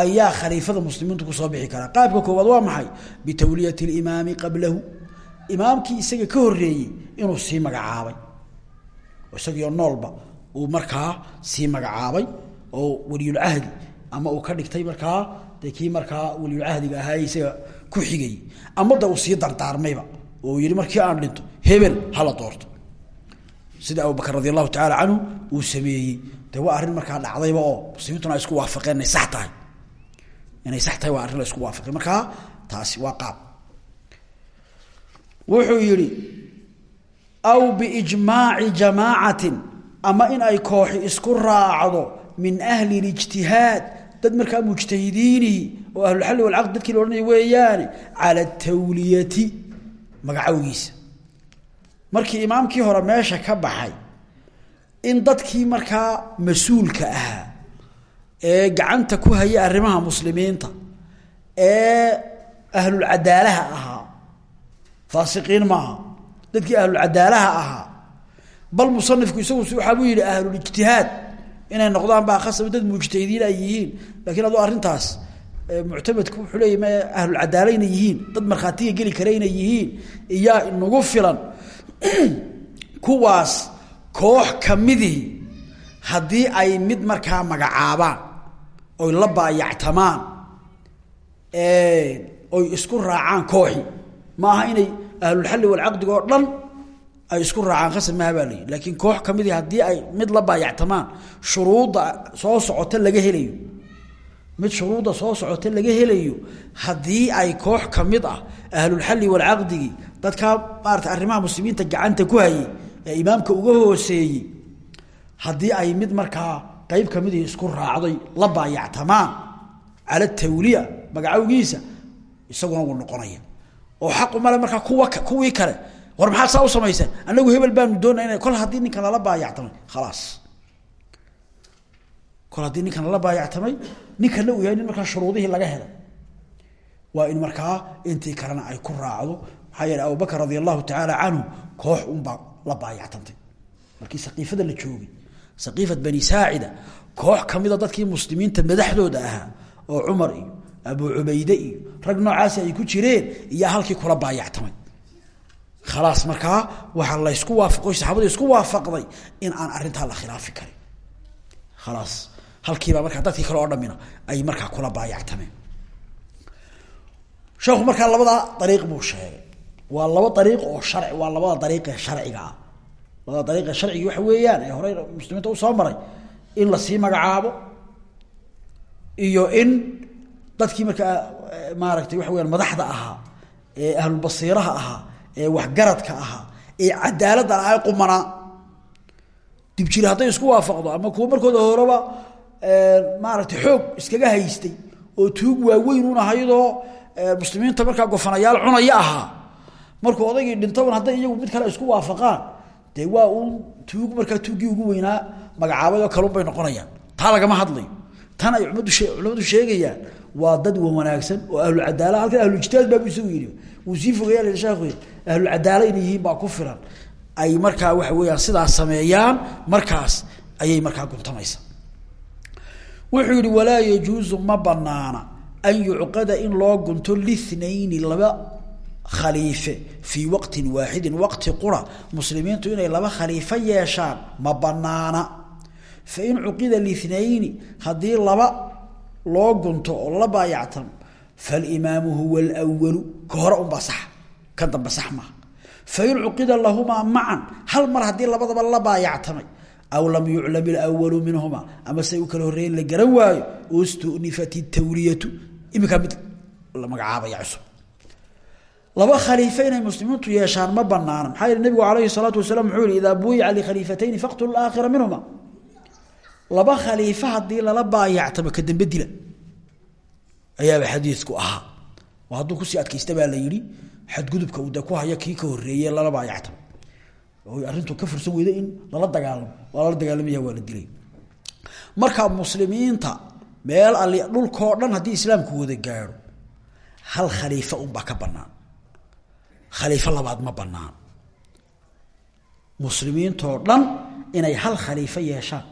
ayaa khaliifada muslimiintu ku soo bixi karaa qaabka koowaad waa maxay? Bitawliyati limaami qablahu. Imaamkii isaga ka horeeyey inuu sii magacaabay. Isagiio noolba uu markaa sii magacaabay oo weliyulcahdi ama uu ka dhigtay markaa dee kii markaa weliyulcahdiga ahaa isaga ku xigayy ama da uu sii dardaarmayba oo yihi markii aan dhinto hebel hala doorto. Sida abubakr radi allahu tacaala canhu uu sameeyey. De waa arrin markaa dhacdayba oo muslimiintuna isku waafaqeen inay sax tahay. Inay sax tahay waa arrin la isku waafaqay markaa taasi waa qaab. Wuxuu yihi aw biijmaaci jamaacatin ama in ay kooxi isku raacdo min ahli lijtihaad dad markaa mujtahidiinihi oo ahlulxalli walcaqd dadkii la odhanaya weeyaane cala tawliyati magacowgiisa. Markii imaamkii hore meesha ka baxay in dadkii markaa mas'uulka ahaa ee gacanta ku haya arrimaha muslimiinta ee ahlulcadaalaha ahaa faasiqiin maaha dadkii ahlulcadaalaha ahaa bal musanifku isagu waxaa buu yidhi ahlulijtihaad inay noqdaan baa khasaba dad mujtahidiin ay yihiin. Lakiin adoo arrintaas muctamadku wuxuu leeya m ahlulcadaala inay yihiin. Dad markhaatiga geli kare inay yihiin. Iyaa inagu filan. Kuwaas koox kamidii haddii ay mid markaa magacaabaan oy la baayactamaan oy isku raacaan kooxi maaha inay ahlulxalli walcaqdiga oo dhan ay isku raacaan khasab maha baa layihi laakiin koox kamidii haddii ay mid la baayactamaan shuruudda soo socota laga helayo. Mid shuruudda soo socota laga helayo haddii ay koox ka mid ah ahlulxalli walcaqdigii dadkaa maarata arrimaha muslimiinta gacanta ku hayay ee imaamka uga hooseeyey haddii ay mid markaa qeyb kamidii isku raacday la baayactamaan cala tawliya magacowgiisa isaguna noqonaya. Oo xaqu male markaa kuwa kuwii kale war maxaa saa u samayseen anagu hebel baanu doonayna kol haddii ninkan lala baayactamay. Khalaas. Kol haddii ninkan lala baayactamay ninkana uu yahay nin markaa shuruudihii laga helay waa in markaa intii kalena ay ku raacdo. Maxaa yeele abubakr radia tacaala canhu koox unbaa la baayactantay. Markii saqiifada la joogay saqiifat bani saacida koox kamida dadkii muslimiinta madaxdooda ahaa oo cumar iyo abu cubayde iyo rag noocaasi ay ku jireen iyaa halkii kula baayactamay khalaas markaa waxaa laysku waafaqoy saxaabadu isku waafaqday in aan arrintaa la khilaafi karin. Khalaas. Halkiibaa markaa dadkii kale oo dhamina ay markaa kula baayactameen. Sheekhu markaa labadaa dariiq buu sheegay. Waa laba dariiq oo sharci waa labada dariiqee sharciga ah. Labada dariiqee sharcigi waxa weeyaan ee horey muslimiinta u soo maray in la sii magacaabo iyo in dadkii markaa maaragtay waxa weyaan madaxda ahaa ee ahlulbasiiraha ahaa ee waxgaradka ahaa ee cadaaladda ahaa qumanaa dibjiri hadday isku waafaqdo ama kuwa markooda horeba maaragtay xoog iskaga haystay oo tuug waaweyn un ahaydoo muslimiinta markaa gofanayaal cunaya ahaa markuu odaygii dhintoban hadday iyagu mid kale isku waafaqaan dee waa uun tuug markaa tuuggii ugu weynaa magacaabay oo kalun bay noqonayaan. Taa lagama hadlayo. Tan ay culamadu sheegayaan waa dad wanaagsan oo ahlucadaala halkan ahluijtihaad baabu isagu yidhi. Wuu sii fogeeya sheekhu ahlucadaala inay yihiin baa ku filan. Ay markaa waxa weeyaan sidaas sameeyaan markaas ayay markaa guntamaysa. Wuxuu yihi walaa yajuusu ma banaana an yucqada in loo gunto linayni laba khaliife fii waqtin waaxidin waqti qura muslimiintu inay laba khaliifo yeeshaan ma banaana fain cuqida linayni haddii laba loo gunto oo lala baayactamo falimaamu huwa alwalu ka hore unbaa sax kan dambe sax maaha fain cuqida lahumaa hal mar haddii labadaba la baayactamay aw lam yuclam ilwalu minhuma ama say u kala horreeyen la garan waayo ustunifat itawliyatu iminkaa mid la magacaabaya cusub. Laba khaliife inay muslimiintu yeeshaan ma banaana maxaa yihi nabigu alayhi salaatu wasalaam wuxuu yihi idaa buyica likhaliifatayni faqtulu aakhira minhuma laba khaliife haddii lala baayactamo ka dambe dila. Ayaaba xadiidku ahaa. Oo hadduu ku sii adkaysta baa la yihi xadgudubka uu de ku haya kii ka horreeye lala baayactamo oo arrintu ka fursan weyda in lala dagaalamo waa lala dagaalamaya waa la dilay. Marka muslimiinta meel ali dhulkao dhan haddii islaamku wada gaadho hal khaliifo unbaa ka banaan khaliifo labaad ma banaan muslimiintoo dhan inay hal khaliifo yeeshaan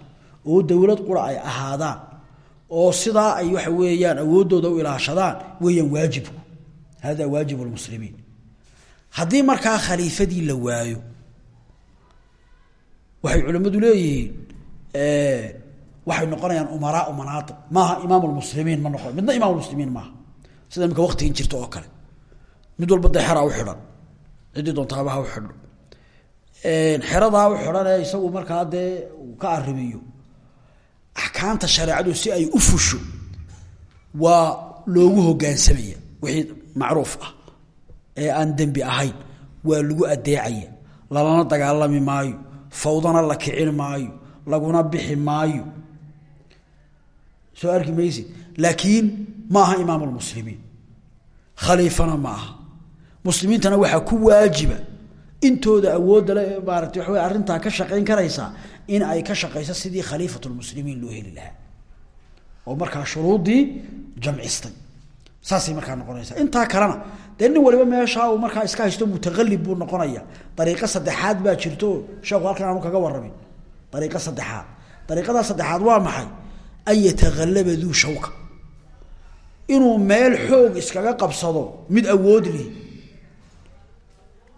oo dowlad qura ay ahaadaan oo sidaa ay waxa weeyaan awooddooda u ilaashadaan weeyaan waajibku. Hada waajib lmuslimiin haddii markaa khaliifadii la waayo waxay culimmadu leeyihiin waxay noqonayaan umaraau manaaib maaha imaam lmuslimiin ma noqon midna imaam lmuslimiin maaha. Sida imika waqtigan jirta oo kale. Mid walba dee u xidhan ciddii doontaaba u xidho xeradaa u xidhan ee isagu markaa dee ka arrimiyo axkaamta shareecadu si ay u fusho waa loogu hogaansamaya wixii macruuf ah ee aan dembi ahayn waa lagu adeecaya lalana dagaalami maayo fawdana la kicin maayo laguna bixi maayo. Soo arki maysid? Laakiin ma aha imaam lmuslimiin khaliifana ma aha. Muslimiintana waxaa ku waajiba intooda awoodda le maarata waxa wey arrintaa ka shaqayn karaysaa in ay ka shaqayso sidii khaliifat lmuslimiin loo heli lahaa. Oo markaa shuruudii jamcistay. Saasay markaa noqonaysaa. Intaa kalena dee nin waliba meeshaa uu markaa iska haysto mutaqalib buu noqonaya. Dariiqo saddexaad baa jirto. Sheekhu halkan aanu kaga warramin. Dariiqo saddexaad. Dariiqadaa saddexaad waa maxay? An yatahalaba duu shawka. Inuu meel xoog iskaga qabsado mid awood leh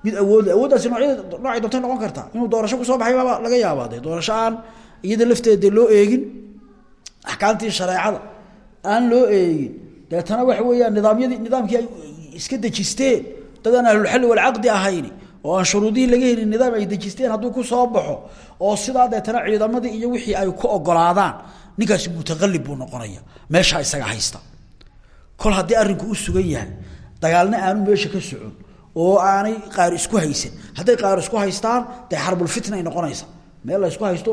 mid awood leh awooddaasi noocyada noocay doontay noqon kartaa inuu doorasho ku soo baxay baaba laga yaabaa. Dee iyada lafteeda loo eegin axkaamtii shareecada aan loo eegin. Deetana waxa weeyaan nidaamyadii nidaamkii ay iska dejisteen. Dad aan ahlulxalli walcaqdi ahayn oo aan shuruudihii laga helin nidaam ay dejisteen hadduu ku soo baxo oo sidaa deetana ciidamadii iyo wixii ay ku ogolaadaan ninkaasi mutaqalib buu noqonaya. Meeshaa isaga haysta. Kol haddii arrinku u sugan yahay dagaalna aanu meesha ka socon oo aanay qaar isku haysan. Hadday qaar isku haystaan dee xarbulfitna ay noqonaysa. Meel isku haysto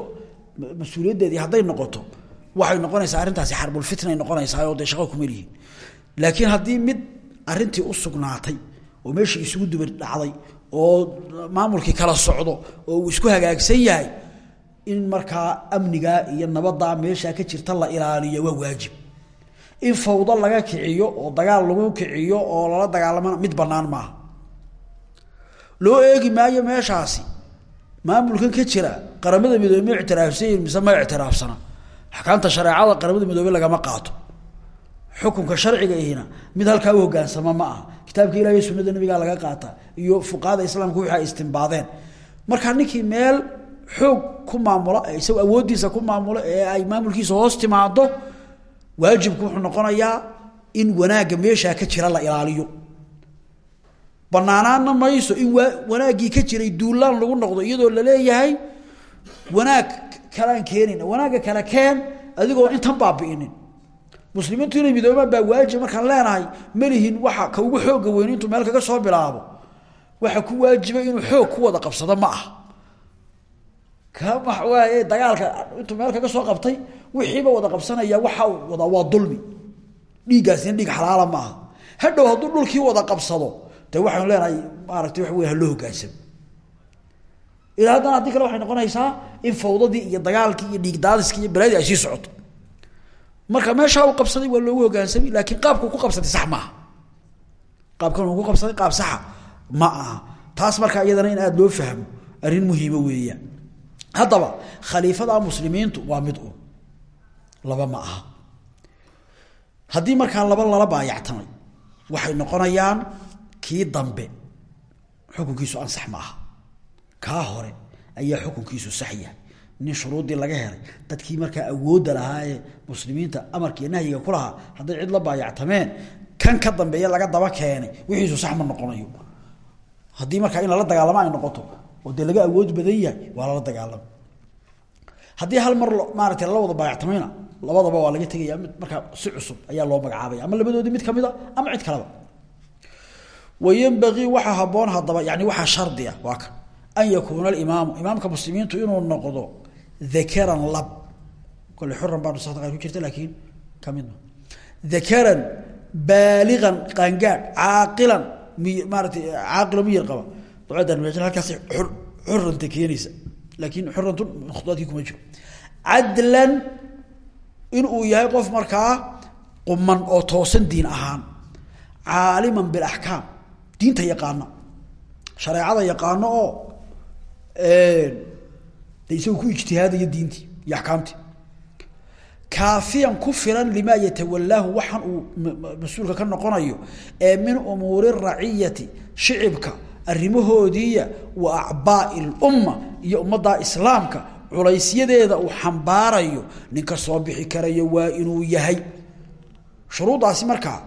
mas'uuliyaddeedii hadday noqoto waxay noqonaysaa arrintaasi xarbulfitna ay noqonaysaa oo dee shaqo kuma lihiin laakiin haddii mid arrintii u sugnaatay oo meeshii isugu duba dhacday oo maamulkii kala socdo oo uu isku hagaagsan yahay in markaa amnigaa iyo nabadaa meeshaa ka jirta la ilaaliyo waa waajib. In fawdo laga kiciyo oo dagaal lagu kiciyo oo lala dagaalamana mid bannaan maaha loo eegi maayo meeshaasi. Maamulkan ka jira qaramada midoobe ma ictiraafsan mise ma ictiraafsana? Axkaamta shareecada qaramada midoobe lagama qaato. Xukunka sharciga ihina mid halkaa u hogaansama ma aha. Kitaabka ilahiy sunada nabigaa laga qaata iyo fuqahada islaamka wixii ay istimbaadeen ninkii meel xoog ku maamula isago awooddiisa ku maamulo ee ay maamulkiisa hoos timaado waajibku wuxuu noqonayaa in wanaagga meeshaa ka jira la ilaaliyo banaanaana mayso in wanaaggii ka jiray duulaan lagu noqdo iyadoo la leeyahay wanaag kalaan keenayna wanaagga kale keen adigoo intan baabi'inin. Muslimiintu inay midoobaan baa waajib markaan leenahay malihin waxa ka ugu xooga weyn intuu meel kaga soo bilaabo. Waxa ku waajiba inuu xoog ku wada qabsado ma aha. Ka waxa waaye dagaalka intuu meel kaga soo qabtay wixiiba wada qabsanaya waxa uu wadaa waa dulmi. Dhiiggaasina dhiig xalaala ma hadhow hadduu dhulkii wada qabsado dee waxaynu leenahay maaragtay waxa wey haloo hogaansamo. Ilaa haddana haddii kale waxay noqonaysaa in fawdadii iyo dagaalkii iyo dhiig daadiskii iyo balaadii ay sii socoto. Marka meeshaa uu qabsaday waa loogu hogaansamay laakiin qaabkuu ku qabsaday sax maaha qaabkan uu ku qabsaday qaab saxa ma aha. Taas markaa iyadana in aada loo fahmo arrin muhiimo weeyaan haddaba khaliifada muslimiintu waa mid un laba ma aha. Haddii markaa laba lala baayactamay waxay noqonayaan kii dambe xukunkiisu ansax ma aha. Kaa hore ayaa xukunkiisu sax yahay. Nin shuruuddii laga helay dadkii markaa awoodda lahaa ee muslimiinta amarka iyo nahyiga ku lahaa hadday cid la baayactameen kan ka dambeeye laga daba keenay wixiisu sax ma noqonayo. Haddii markaa in lala dagaalamo ay noqoto oo dee laga awood badan yahay waa lala dagaalamo haddii hal mar maarata lala wada baayactamayna labadaba waa laga tegaya markaa si cusub ayaa loo magacaabaya ama labadoodii mid ka mid a ama cid kaleba wayanbagii waxaa haboon hadaba yani waxaa shardia waa kan an yakuuna alimaamu imaamka muslimiintu inuu noqdo dakaran lab. Kole xuran baa nusakda qaar ku jirta laakiin ka mid ma dakaran baaligan qaangaadh caaqilan mi maaratay caaqilo miyar qaba. Dabcadan maajin halkaas xuranta keenaysa. Laakiin xurantu khudbaadkii kuma jiro. Cadlan in uu yahay qof markaa quman oo toosan diin ahaan. Caaliman bilaxkaam diinta yaqaana shareecada yaqaano oo de isagu ku ijtihaadaya diintii iyo axkaamtii kaafiyan ku filan limaa yatawalaahu waxaan uu mas'uulka ka noqonayo ee min umuuri raciyati shicibka arrimahoodiiya wa acbaai lumma iyo ummadda islaamka culaysyadeeda uu xambaarayo ninka soo bixi karayo waa inuu yahay. Shuruuddaasi markaa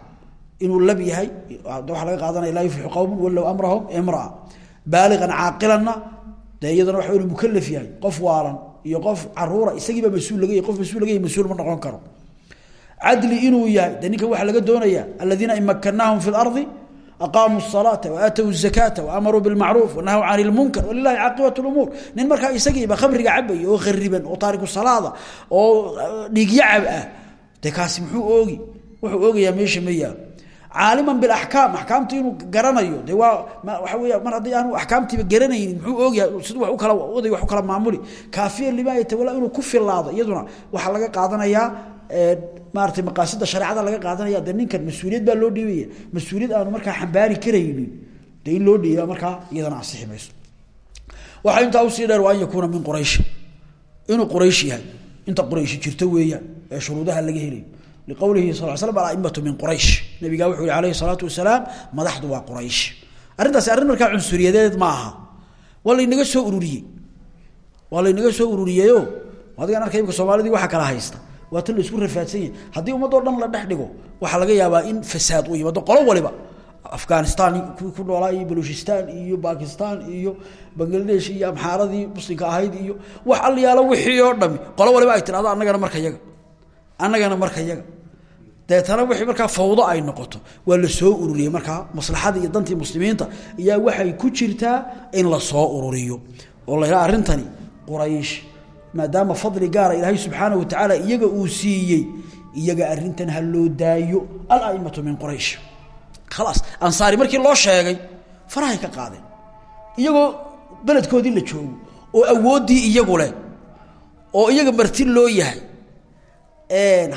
inuu lab yahay waxaa laga qaadanaya laa yuflixu qowmun walow amrahum imraa baaligan caaqilanna dee iyadana waxa inuu mukalaf yahay qof waalan iyo qof caruura isagiiba mas-uul laga yahy qof mas-uul laga yahy mas-uul ma noqon karo cadli inuu yahay dee ninkan waxaa laga doonaya aladiina in makanaahum fi lardi aqaamuu الsalaata waaatow الzakaata waamaruu biاlmacruuf wanahaw can اlmunkar walilahi caaqibat اlumuur nin markaa isagiiba khamriga cabaya oo khariban oo taariku salaada oo dhiigyacab ah dee kaasi muxuu oogi wuxuu oogayaa meesha ma yaalo caaliman bilaxkaam axkaamta inuu garanayo. De waa waxa weya mar haddii aanu axkaamtiiba garanaynin muxuu ogyahay siduu wa u kala oday wax u kala maamuli. Kaafiyan limaa yatawala inuu ku filaado iyaduna waxaa laga qaadanayaa maaratay maqaasida shareecada laga qaadanaya de ninkan mas'uuliyad baa loo dhiibaya. Mas'uuliyad aanu markaa xambaari karaynin de in loo dhiiba markaa iyadana ansixi mayso. Waxaa intaa u sii dheer waa an yakuuna min quraysh. Inuu quraysh yahay inta qurayshi jirto weeyaan ee shuruudaha laga helayo liqowlihi sal slam alaimatu min quraysh. Nabigaa wuxuu yihi alayhi salaatu wasalaam madaxdu waa quraysh. Arrintaasi arrin markaa cunsuriyadeed ma aha. Waa laynaga soo ururiyey. Waa laynaga soo ururiyeyo adigan arkay imka soomaalidii waxaa kala haysta. Waa tan la isku rafaadsan yahay. Haddii ummadoo dhan la dhex dhigo waxaa laga yaabaa in fasaad uu yimaado qolo waliba. Afghanistan ku noolaa iyo baluchistan iyo bakistan iyo bangladesh iyo amxaaradii muslimka ahayd iyo wax alyaalo wixii oo dhami qolo waliba ay yaga annagana marka yaga deetana wixii markaa fawdo ay noqoto waa la soo ururiyey markaa maslaxadii iyo dantii muslimiinta ayaa waxay ku jirtaa in la soo ururiyo. Oo la yidhaha arrintani quraysh maadaama fadli gaara ilaahay subxaana wa tacaala iyaga uu siiyey iyaga arrintan ha loo daayo. Alaimatu min quraysh. Khalaas ansaari markii loo sheegay farahay ka qaadeen. Iyagoo beledkoodii la joogo oo awooddii iyagu leh oo iyaga marti loo yahay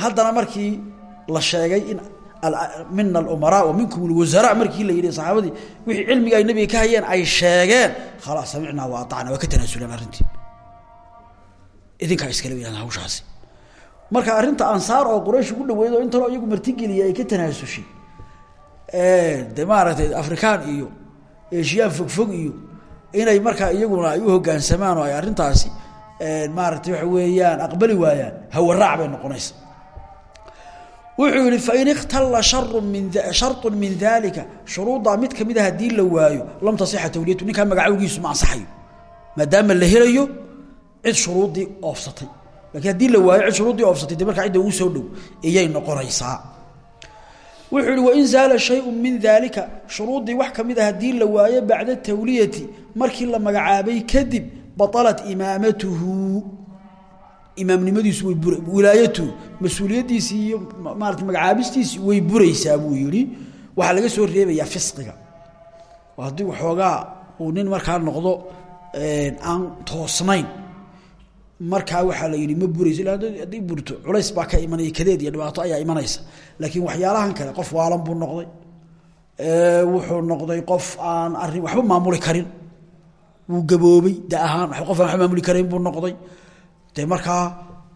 haddana markii la sheegay in mina alumaraa minkum alwasaraa markii la yidhi saxaabadii wixii cilmiga ay nabiga ka hayeen ay sheegeen khalaas samicnaa wa aacna waa ka tanaasuleen arrintii. Idinkaa iskale weyaan hawshaasi. Marka arrinta ansaar oo quraysh ugu dhaweyd oo intanoo iyagu martigeliya ay ka tanaasushay de maaragtay afrikaan iyo eshiyaan fogfog iyo inay markaa iyaguna ay u hogaansamaan oo ay arrintaasi maaratay waxa weeyaan aqbali waayaan hawaraac bay noqonaysa. Wuxuu yihi fain ikhtalla sharu min sharu min dalika shuruuddaa mid ka mid a haddii la waayo lam tasixa tawliyatu ninkaa magacowgiisu ma ansaxayo. Maadaama la helayo cid shuruuddii oofsatay. Lakiin haddii la waayo cid shuruuddii oofsatay de markaa cidda soo dhow iyay noqonaysaa. Wuxuu yihi wain zaala shayu min dalika shuruuddii wax ka mid a haddii la waayo bacda tawliyati markii la magacaabay kadib baalat imaamatuhu. Imaamnimadiisu way bur wilaayatuhu mas'uuliyaddiisii iyo maarata magacaabistiisi way buraysaa buu yihi waxaa laga soo reebayaa fisqiga. Haddii waxoogaa uu nin markaa noqdo aan toosnayn. Markaa waxaa la yidhi ma burayso illa haddii burto culays baa ka imanaya kadeed iyo dhibaato ayaa imanaysa. Laakiin waxyaalahan kale qof waalan buu noqday. Wuxuu noqday qof aan arrin waxba maamuli karin wuu gaboobay da ahaan qof aan waba maamuli karayn buu noqday. Dee markaa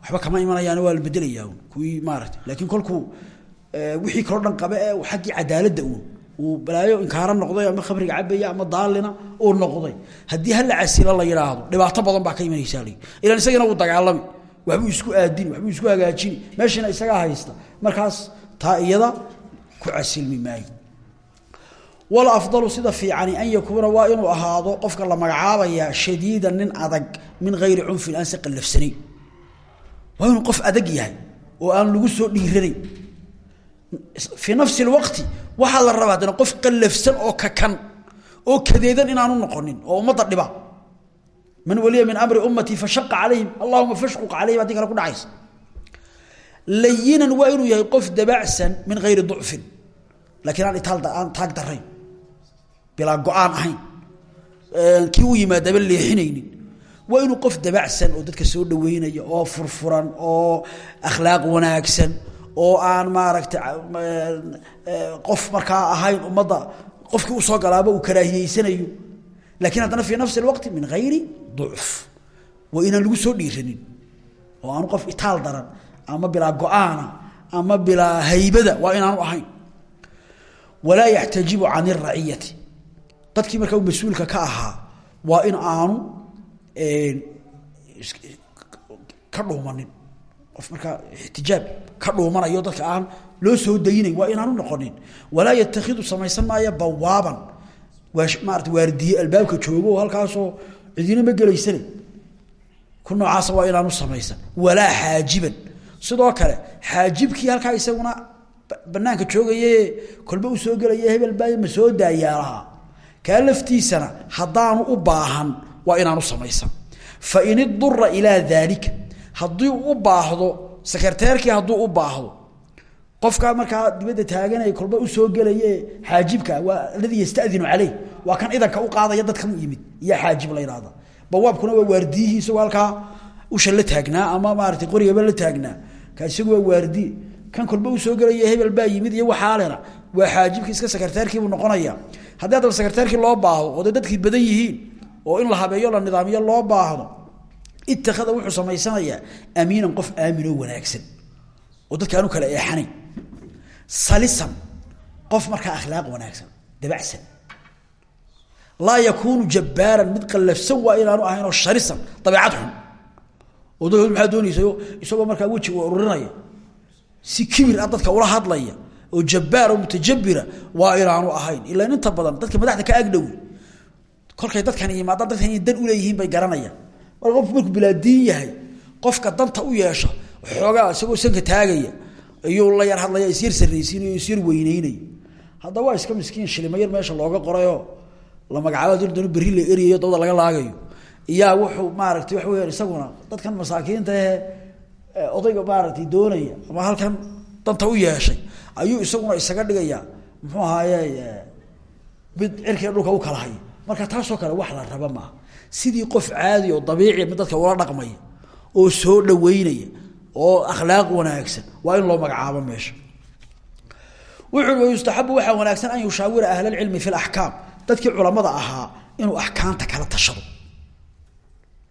waxba kama imanayaan waa la bedelayaa kuwii maarata laakiin kolkuu wixii kaloo dhan qabe ee xaggii cadaaladda uun uu balaayo inkaara noqday ama khamriga cabaya ama daalina uu noqday. Haddii hala casilo la yidhaahdo dhibaato badan baa ka imanaysaa l ilan isagana wuu dagaalami waxbuu isku aadini waxbuu isku hagaajini meeshiina isagaa haysta. Markaas taa iyada ku casilmi maayo wal afdalu sida fiicani an yakuuna waa inuu ahaado qofka la magacaabayaa shadiidan nin adag min hayri cunfin aan se qallafsanayn. Waa inuu qof adag yahay oo aan lagu soo dhiiranayn fii nafsi lwaqti waxaa la rabaa haddana qof qallafsan oo kakan oo kadeedan inaanu noqonin oo ummadda dhiba. Man waliya min amri ummatii fashaqa calayhim allahuma fashquq calayhim haddii ku dhacaysa. Layinan waa inuu yahay qof dabacsan min hayri ducfin. Laakiin aan itaal aan taag darayn bilaa go'aan ahayn. Kii u yimaadaba leexinaynin. Waa inuu qof dabacsan oo dadka soo dhaweynaya oo furfuran oo akhlaaq wanaagsan oo aan maaragtay qof markaa ahayn ummadda qofkii u soo galaaba uu karaahiyeysanayo laakiin haddana fii nafsi اlwaqti min hayri ducf waa inaan lagu soo dhiiranin oo aanu qof itaal daran ama bilaa go'aana ama bilaa haybada waa inaanu ahayn. Walaa yaxtajibu can iraciyati dadkii markaa mas'uulka ka ahaa waa in aanu ka dhuumanin. Qof markaa ixtijaab ka dhuumanayo dadka aan loo soo daynayn waa inaanu noqonin. Walaa yatakhidu samaysan maayo bawaaban maarata waardiye albaabka joogo oo cidina ma gelaysane ku noocaasa waa inaanu samaysan. Walaa xaajiban. Sidoo kale xaajibkii halkaa isaguna banaanka joogaye kolba u soo gelaya hebel baa ma soo daayaalahaa kaa laftiisana haddaanu u baahan waa inaanu samaysan. Fain idura ilaa daalika haddii u baahdo sekreteerkii hadduu u baahdo qofkaa markaa dibadda taaganaya kolba u soo gelaye xaajibka waa aladii yastadinu caleyh waa kan idanka u qaadaya dadkan yimid. Iyo xaajib la yidhahda bawaabkuna waa waardiyihii isagoo usha la taagnaa ama maarata qorigaba la taagnaa. Ka waa waardiye kan kolba u soo gelaya hebel baa yimid iyo waxaalena waa xaajibkii iska sekreteerkiibuu noqonaya. Haddii haddaba sekreteerkii loo baahdo oo dee dadkii badan yihiin oo in la habeeyo la nidaamiyo loo baahdo ittakhada wuxuu samaysanayaa amiinan qof aaminoo wanaagsan oo dadka aanu kala eexanayn. Salisan qof markaa akhlaaq wanaagsan dabacsan. Laa yakuunu jabbaaran mid qallafsan waa inaanu ahaynoo sharisan dabeecad oo dadkood maxaa doonaysa isagoo markaa weji ururinaya. Si kibir ah dadka ula hadlaya oo jabbaar oo mutajabira waa inaanu ahayn. Ilaa inta badan dadka madaxda ka agdhowi kolkay dadkan yimaadaan dadkan inay dan uleeyihiin bay garanayaan. Marka qofku markuu bilaadiin yahay qofka danta u yeesha xoogaa isagoo sanka taagaya iyuu la yar hadlaya isyar sarraysiinayo isyar weyneynaya haddaba waa iska miskiin shilima yar meesha looga qorayoo la magacaabo doono berri la eriyayo dabada laga laagayo. Iyaa wuxuu maaragtay waxa weyaan isaguna dadkan masaakiinta ehe odayga maaragtay doonaya ama halkan danta u yeeshay ayuu isaguna isaga dhigayaa muxuu ahaaye mid cirkiga dhulka u kala haya marka taasoo kale wax la raba maaha sidii qof caadi oo dabiiciya mid dadka ula dhaqmaya oo soo dhaweynaya oo akhlaaq wanaagsan waa in loo magacaabo meesha. Wuxuu i yustaxabu waxaa wanaagsan an yushaawira ahla lcilmi fi laxkaam dadkii culamada ahaa inuu axkaamta kala tashado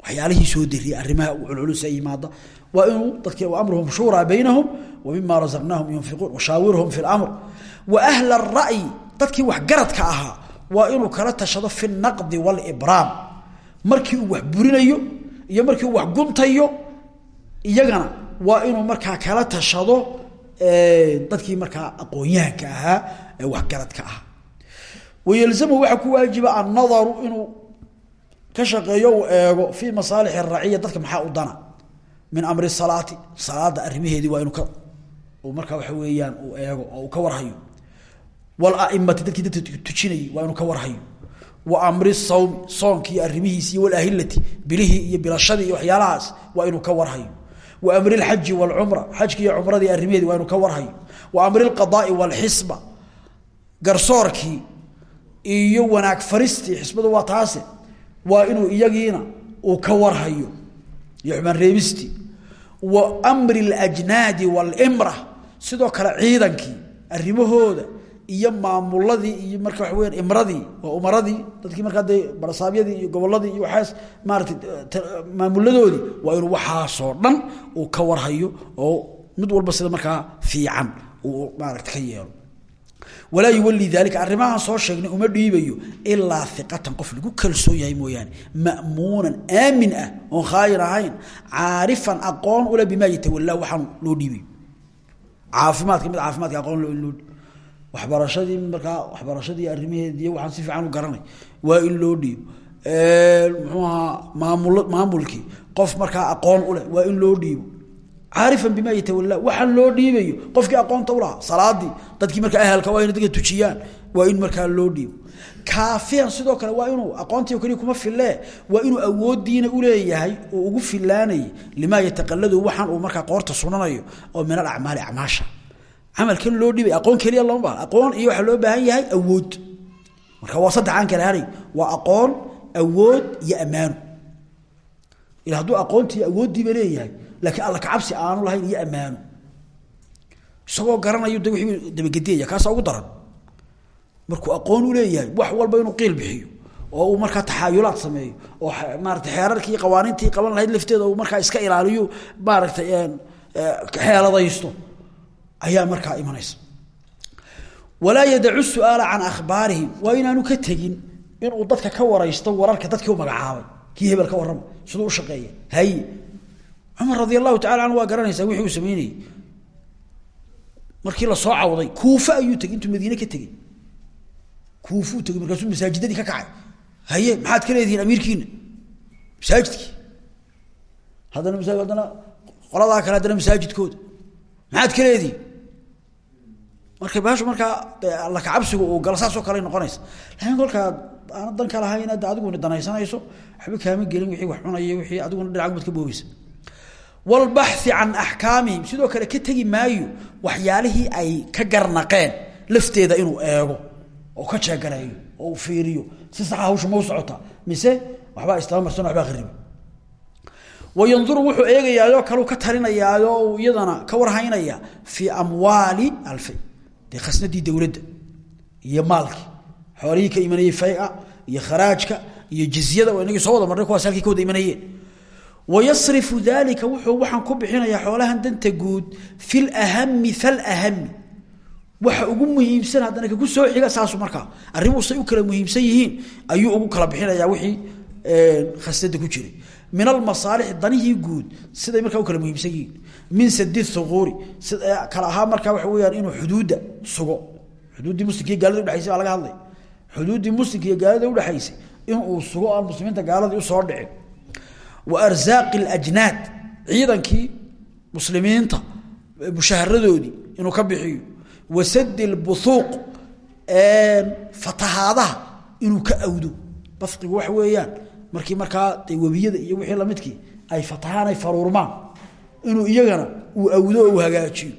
waxyaalihii soo deriyay arrimaha culculus yimaada waa inuu dadki amruhum shuuraa baynahum wa mima razaqnaahum yunfiquun washaawirhum fi lamr wa ahla ara'yi dadkii waxgaradka ahaa waa inuu kala tashado fi naqdi walibraam markii uu wax burinayo iyo markii uu wax guntayo iyagana waa inuu markaa kala tashado dadkii markaa aqoonyahanka ahaa ee waxgaradka ahaa. Wayelzamu waxaa ku waajiba annadaru inuu ka shaqeeyo eego fii masaalix araciya dadka maxaa u dana? Min amri salaati. Salaada arrimaheedii waa ka markaa waxa weeyaan uu eego oo ka warhayo. Walaimati dadkii dadka tujinayay waa inuu ka warhayo. Wa amri sawmi soonki iyo arrimihiisi walahilati bilihii iyo bilashadii iyo waxyaalahaas waa inuu ka warhayo. Wa amri lxaji walcumra xajki iyo cumradii arrimaheedi waa inuu ka warhayo. Wa amri lqadaai walxisba garsoorkii iyo wanaag faristii xisbadu waa taase waa inuu iyagiina uu ka warhayo. Iyo xumaan reebistii wa mri اljnaadi wاlmra sidoo kale ciidankii arrimahooda iyo maamuladii iyo marka waa weya imradii waa umaradii dadkii markaa dee barasaabyadii iyo goboladii iyo waaas maarata maamuladoodii waa inuu waxaasoo dhan uu ka warhayo oo mid walba sida markaa fiican uu maarata ka yeelo walaa yuwalii dalika arrimahaan soo sheegnay uma dhiibayo ilaa iqatan qof lagu kalsoon yahay mooyaane ma'muunan aamin ah oon khaayin ahayn caarifan aqoon ule bimaa yatawalaa waxaan loo dhiibayo. Caafimaadka mid caafimaadka aqoon waxbarashadii markaa waxbarashadii arrimaheediiy waxaan si fiican u garanay waa in loo dhiibo. Muxuu ahaa maamul maamulkii qof markaa aqoon uleh waa in loo dhiibo caarifan bima yatawalaa waxaan loo dhiibayo qofkii aqoonta ulahaa salaadii dadkii markaa ahalka waa ina tujiyaan waa in markaa loo dhiibo. Kaafiyan sidoo kale waa inuu aqoontii keliya kuma filee waa inuu awoodiina uleeyahay oo ugu filaanayay limaa yataqaladu waxaan uu markaa qoorta sunanayo oo min alacmaali acmaasha. Camalkan loo dhiibay aqoon keliya lama baahna aqoon iyo waxaa loo baahan yahay awood. Marka waa saddex aan kala haray waa aqoon awood iyo ammaano ila hadduu aqoontii awooddiiba leeyahay laakiin alla kacabsi aanu lahayn iyo ammaano isagoo garanayo de wixii dabagediyaya kaasaa ugu daran. Markuu aqoon u leeyahay wax walba inuu qiil bixiyo oo uu markaa taxaayulaad sameeyo oo maarata xeerarkii qawaaniintii qaban lahayd lafteeda uu markaa iska ilaaliyo maaragtay xeeladaysto ayaa markaa imanaysa. Walaa yadacu su'aala can akhbaarihim waa inaanu ka tegin inuu dadka ka waraysto wararka dadkii u magacaabay kii hebel ka warrama siduu u shaqeeya haye cumar radi allahu tacala canhu waa garanaysaa wixii uu sameynayey markii la soo cawday kuufe ayuu tegey intuu madiine ka tegey. Kuufuu tegey markaasuu masaajidadii ka kacay. Haye maxaad ka leedihiin amiirkiina masaajidkii. Haddana masa haddana kale haddana masaajidkooda maxaad ka leedihiin? Marka baashu markaa alla kacabsigu uu galo saasoo kale noqonaysa. Laakiin kolkaa aana dan ka lahayn adiguna danaysanayso waxba kaama gelin wixii wax cunaya wixii adiguna dhinac baad ka boobeysa walbaxi can axkaamihim sidoo kale ka tegi maayo waxyaalihii ay ka garnaqeen lafteeda inuu eego oo ka jeegareeyo oo fiiriyo. Si saxa hawsha mau socota mise waxbaa istabamarsan waxbaa khariba wayanduru wuxuu eegayaayoo kaleu ka talinayaayo iyadana ka warhaynaya fii amwaali alfay dee khasnadii dowladda iyo maalkii xoolihii ka imanayey iyo kharaajka iyo jizyada inagii soo wada marnay kuwaas halkii ka imanayeen wayasrifu dalika wuxuu waxaan ku bixinayaa xoolahan danta guud fi lahami falahami waxa ugu muhiimsan haddana kaku soo xiga saasu markaa. Arrimuhu say u kala muhiimsan yihiin ayuu ugu kala bixinayaa wixii khasnada ku jiray. Min almasaalix danihii guud siday markaa u kala muhiimsan yihiin. Min sadi thuquuri sida kala ahaa markaa waxa weyaan inuu xuduudda sugo. Xuduuddii muslimka iyo gaalada udhexaysay baa laga hadlay. Xuduuddii muslimka iyo gaalada udhexaysay inuu sugo aan muslimiinta gaaladii u soo dhicin wa arsaaqi alajnaad ciidankii muslimiinta mushaharadoodii inuu ka bixiyo. Wa sadi lbuthuuq fatahaadaha inuu ka awdo. Bafqigu waxa weeyaan markii iyo wixii lamidkii ay fatahaan ay faruurmaan inuu iyagana uu awdo uu hagaajiyo.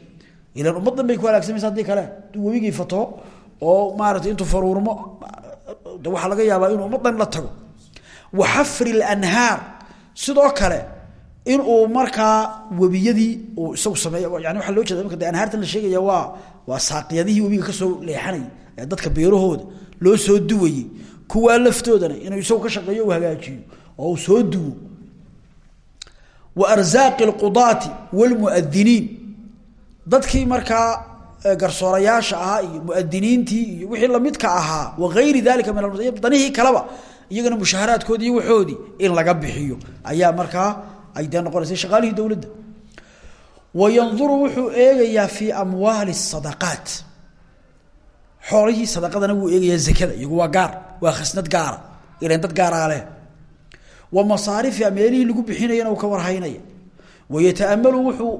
Ilan ummaddan bay ku halaagsamaysa haddii kale. Webigii fataho oo maarata intuu faruurmo de laga yaabaa inuu ummaddan la tago. Wa xafri lanhaar sidoo kale inuu markaa webiyadii uu isagu sameeyo yani waaa loo jeeda imka de anhaartan la sheegaya waa waa saaqiyadihii webiga ka soo leexanayay ee dadka beerahooda loo soo duwayey kuwaa laftoodana inuu isagu ka shaqeeyo u hagaajiyo oo uu soo duwo. Wa arzaaqi اlqudaati wاlmuadiniin dadkii markaa garsoorayaasha ahaa iyo muadiniintii wixii lamidka ahaa wagayri dalika min danihii kaleba iyagana mushaaharaadkoodi iyo waxoodii in laga bixiyo. Ayaa markaa ay dee noqonaysa shaqaalihii dowladda. Wayanduru wuxuu eegayaa fii amwaali sadaqaat. Xoolihii sadaqadana wuu eegayaa zakada iyagu waa gaar waa khasnad gaara ilan dad gaaraa leh. Wa masaarifiha meelihii lagu bixinayana uu ka warhaynaya. Wayataamalu wuxuu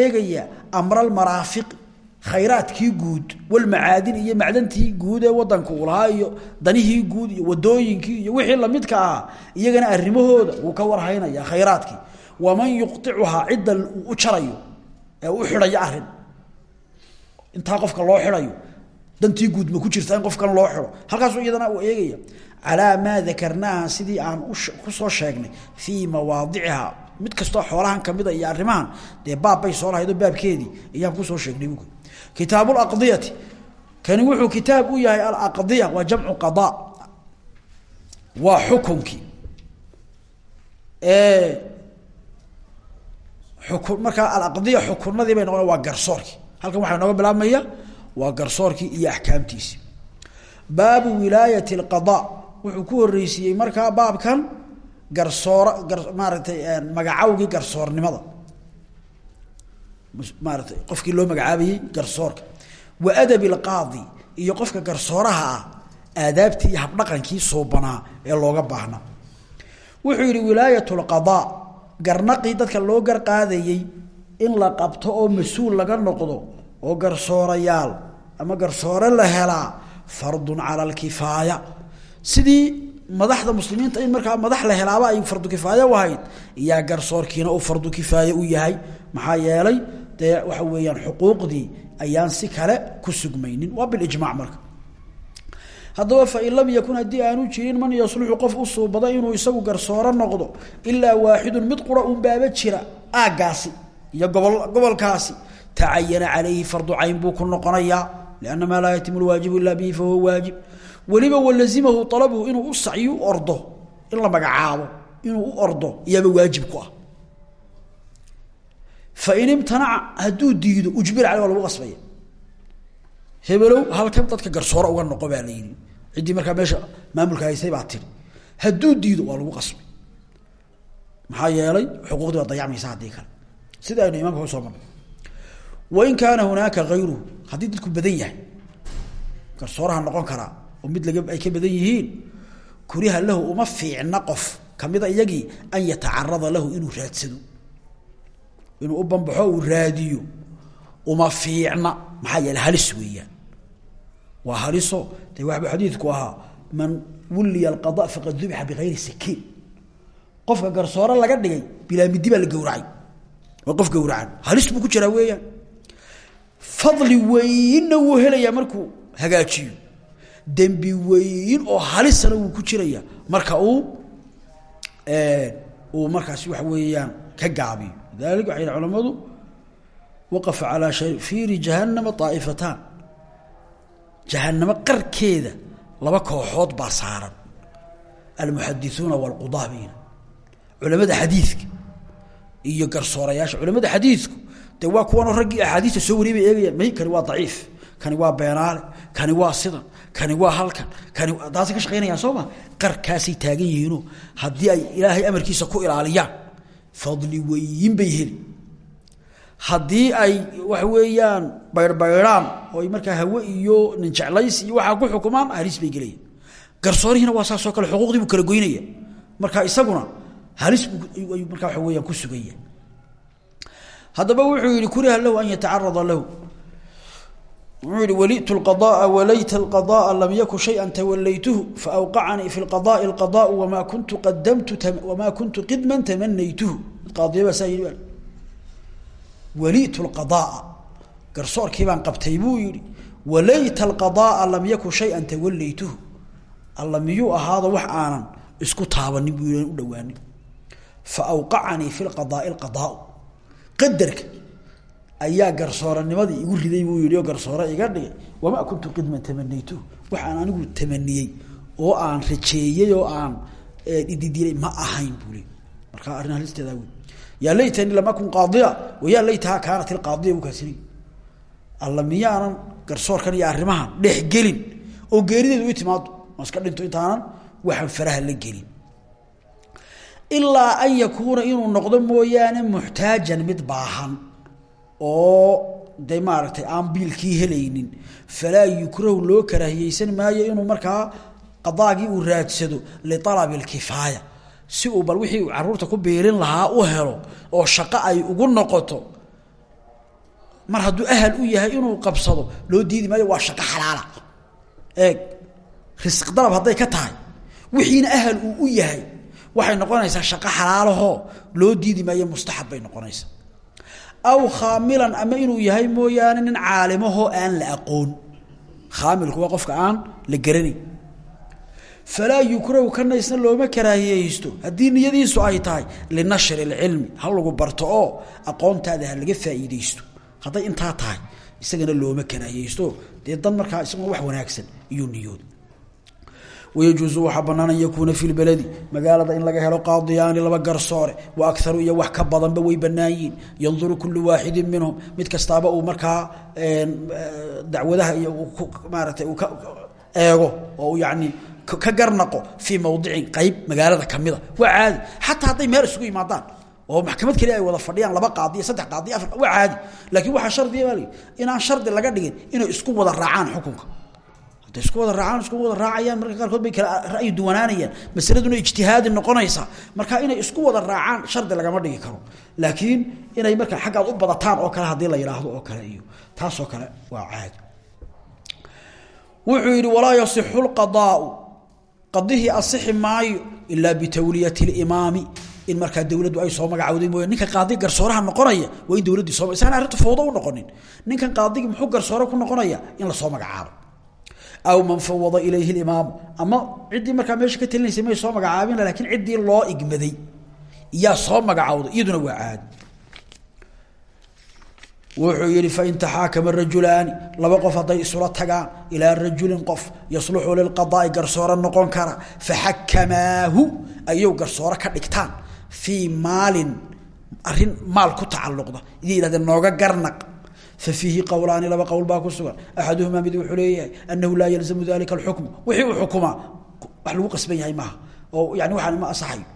eegayaa amra almaraafiqi khayraadkii guud walmacaadin iyo macdantii guud ee wadanka uu lahaa iyo danihii guud iyo wadooyinkii iyo wixii lamidka ahaa iyagana arrimahooda wuu ka warhaynaya khayraadkii. Waman yuqicuhaa cidda uu u jarayo ee u xidhayo arrin intaa qofka loo xidhayo dantii guud ma ku jirta in qofkan loo xidho. Halkaasuu iyadana uu eegaya calaa maa dakarnaaha sidii aan ku soo sheegnay fii mawaadiciha mid kastoo xoolahan kamida iyo arrimahan dee baab bay soo lahaydoo baabkeedii ayaan ku soo sheegnay bu kitaabu laqdiyati kani wuxuu kitaab u yahay alaqdiya waa jamcu qada. Waa xukunkii ukun markaa alaqdiya xukunadii bay noqon waa garsoorkii halkan waxaa nooga bilaabmaya waa garsoorkii iyo axkaamtiisi baabu wilaayati اlqada wuxuu ku horeysiiyey markaa baabkan garsoor maaratay magacawgii maaratay qofkii loo magacaabayey garsoorka. Wa adabi اlqaadi iyo qofka garsooraha ah aadaabtii iyo habdhaqankii suubanaa ee looga baahnaa wuxuu yihi wilaayat اlqada garnaqii dadka loo garqaadayey in la qabto oo mas'uul laga noqdo oo garsoorayaal ama garsoore la helaa fardun cala alkifaaya. Sidii madaxda muslimiinta in markaa madax la helaaba ay fardu kifaaya u ahayd garsoorkiina uu fardu kifaaya u yahay maxaa yeelay dee waxa weeyaan xuquuqdii ayaan si kale ku sugmaynin. Waa bilijmac marka. Haddaba fain lam yakun haddii aanu jirin man yasluxu qof u suubada inuu isagu garsooro noqdo ilaa waaxidun mid qura un baaba jira aaggaasi iyo gobol gobolkaasi tacayana calayhi fardu cayn buu ku noqonayaa. Lianna maa laa yatimu lwaajibu ilaa bihi fahuwa waajib. Weliba walazimahu alabuhu inuu u ordo in magacaabo inuu ordo iyaaba waajib ku ah fain imtanaca hadduu diido ujbira caleh waa lagu qasbaya. Hebelow halkan dadka garsoore uga noqo baa la yidhi. Ciddii markaa meesha maamulka haysay baa tiri hadduu diido waa lagu qasbay maxaa yeelay xuquuqdii baa dayacmaysa haddii kale. Sida aynu imaamka u soo marnay. Wain kaana hunaaka hayruhu haddii dadku badan yahay garsooraha noqon karaa oo mid laga ay ka badan yihiin kuriha lahu uma fiicna qof. Kamida iyagii an yatacarada lahu inuu raadsado inuu u bambaxo uu raadiyo uma fiicna. Maxaa yeele halis weeyaan. Waa haliso. Dee waxba xadiidku ahaa man wulliya alqada faqad dubixa bigayri sakiin. Qofka garsoore laga dhigay bilaa midi baa la gowracay. Waa qof gowracan halis buu ku jiraa weeyaan. Fadli weynna wuu helayaa markuu hagaajiyo. Dembi weyn oo halisana wuu ku jiraya marka uu uu markaasi waxa weeyaan ka gaabiyo lidalika waxay culamadu waqafa calaa shafiiri jahannama aa'ifataan jahanamo qarkeeda laba kooxood baa saaran almuxadisuuna waalqudaa bayna culamada xadiidka iyo garsoorayaasha culamada xadiidku dee waa kuwanoo raggii axaadiista soo wariyay bay eegayaan may kani waa daciif kani waa beenaale kani waa sidan kani waa halkan kani taasay ka shaqaynayaan soo ma qarkaasay taagan yihiinoo haddii ay ilaahay amarkiisa ku ilaaliyaan fadli weyin bay heli. Haddii ay waxa weeyaan bayrhbayrhaan oo ay markaa hawe iyo ninjeclays iyo waxaa ku xukumaan halis bay gelayaan garsoorihiina waa saasoo kale xuquuqdii buu kala goynaya marka isaguna halis markaa waxa weyaan ku suganya haddaba wuxuu yihi kuriha lahu an yatacarada lahu wuxuu yihi walitu lqada'a walayta alqada'a lam yakun shaya tawalaytuhu faawqacanii fi lqada'i alqada'u wamaa kuntu qadamtu wamaa kuntu qidman tamanaytuhu walitu lqada'a garsoorkii baan qabtay buu yihi walayta alqada'a lam yakun shaya tawalaytuhu alla miyuu ahaado wax aanan isku taabanin buu u dhawaanin faawqacanii fi lqadaai lqadaau qadarka ayaa garsooranimadii igu riday buu yihi oo garsoore iga dhigay wamaa kuntu qidman tamanaytuhu waxaan anigu tamaniyey oo aan rajeeyey oo aan ididilay ma ahayn buu le marka arrin halisteedaa wey yaa laytani lam akun qaadiya wayaa laytahaa kaanat ilqaadiya buu kaasiri alla miyaanan garsoorkan iyo arrimahan dhex gelin oo geerideedu i timaado ma iska dhinto intaanan waxaan faraha la gelin. Ilaa an yakuuna inuu noqdo mooyaane muxtaajan mid baahan oo de maaragtay aan biilkii helaynin. Falaa yukrahu loo karaahiyeysan maayo inuu markaa qadaagii uu raadsado lialabi lkifaaya si uu bal wixii uu carruurta ku biilin lahaa u helo oo shaqo ay ugu noqoto. Mar hadduu ahal u yahay inuu qabsado loo diidi maayo waa shaqo xalaala. Eeg risq dalab hadday ka tahay. Wixiina ahal uu u yahay. Waxay noqonaysaa shaqo xalaalahoo loo diidi maayo mustaxab bay noqonaysaa aw khaamilan ama inuu yahay mooyaane nin caalimahoo aan la aqoon. Khaamilku waa qofka aan la garanayn. Falaa yukrahu kana isna looma karaahiyeysto haddii niyadiisu ay tahay linashri اlcilmi ha lagu barto oo aqoontaada ha laga faa'iideysto hadday intaa tahay isagana looma karaahiyeysto dee dan markaa isaguna wax wanaagsan iyuu niyooda wayajuusu waxaa banaan an yakuuna fi lbeledi magaalada in laga helo qaadiyaani laba garsoore wa akaru iyo wax ka badanba way banaan yihiin yanduru kulu waaxidin minhum mid kastaaba uu markaa dacwadaha iyo maaratay uu ka eego oo yani ka garnaqo fii mawdicin qeyb magaalada kamida waa caadi xataa hadday meel isugu yimaadaan oo maxkamad keli ay wada fadhiyaan laba qaadiyo saddex qaadiyo afar waa caadi laakiin waxaa shardiya baa lii inaan shardi laga dhigin inay isku wada raacaan xukunka hadday isku wada raacaan isku wada raacayaan marka qaarkood bay kala ra'yi duwanaanayaan. Masaladuna ijtihaadi noqonaysaa marka inay isku wada raacaan shardi lagama dhigi karo. Laakiin inay marka xaggaad u badataan oo kale haddii la yidhaahdo oo kale iyo taasoo kale waa caadi wuxuu yidhi walaa yasixu lqadaau qadihii asixi maayo ilaa bitawliyati limaami in markaa dowladdu ay soo magacawday mooya ninka qaadi garsooraha noqonaya waa in dowladdii soo isaan arrinta fawdo u noqonin. Ninkan qaadigii muxuu garsoore ku noqonaya in la soo magacaabo aw man fawada ilayhi limaamu ama ciddii markaa meesha ka talinaysay may soo magacaabin laakiin ciddii loo igmaday iyaa soo magacawday iyaduna waa caadi. Wuxuu yihi fain taxaakama rajulaani laba qof hadday isula tagaan ilaa rajulin qof yasluxu lilqadaai garsoore noqon kara faxakamaahu ayuu garsoore ka dhigtaan. Fii maalin arrin maal ku tacaluqda iday yihahdeen nooga garnaq fiihi qowlaani laba qowl baa ku sugan. Axaduhumaa mid wuxuu leeyahay anahu laa yalzamu dalika alxukmu wixii uu xukumaa wax lagu qasban yahay maaha. Oo yani waxaan ma asaxayo.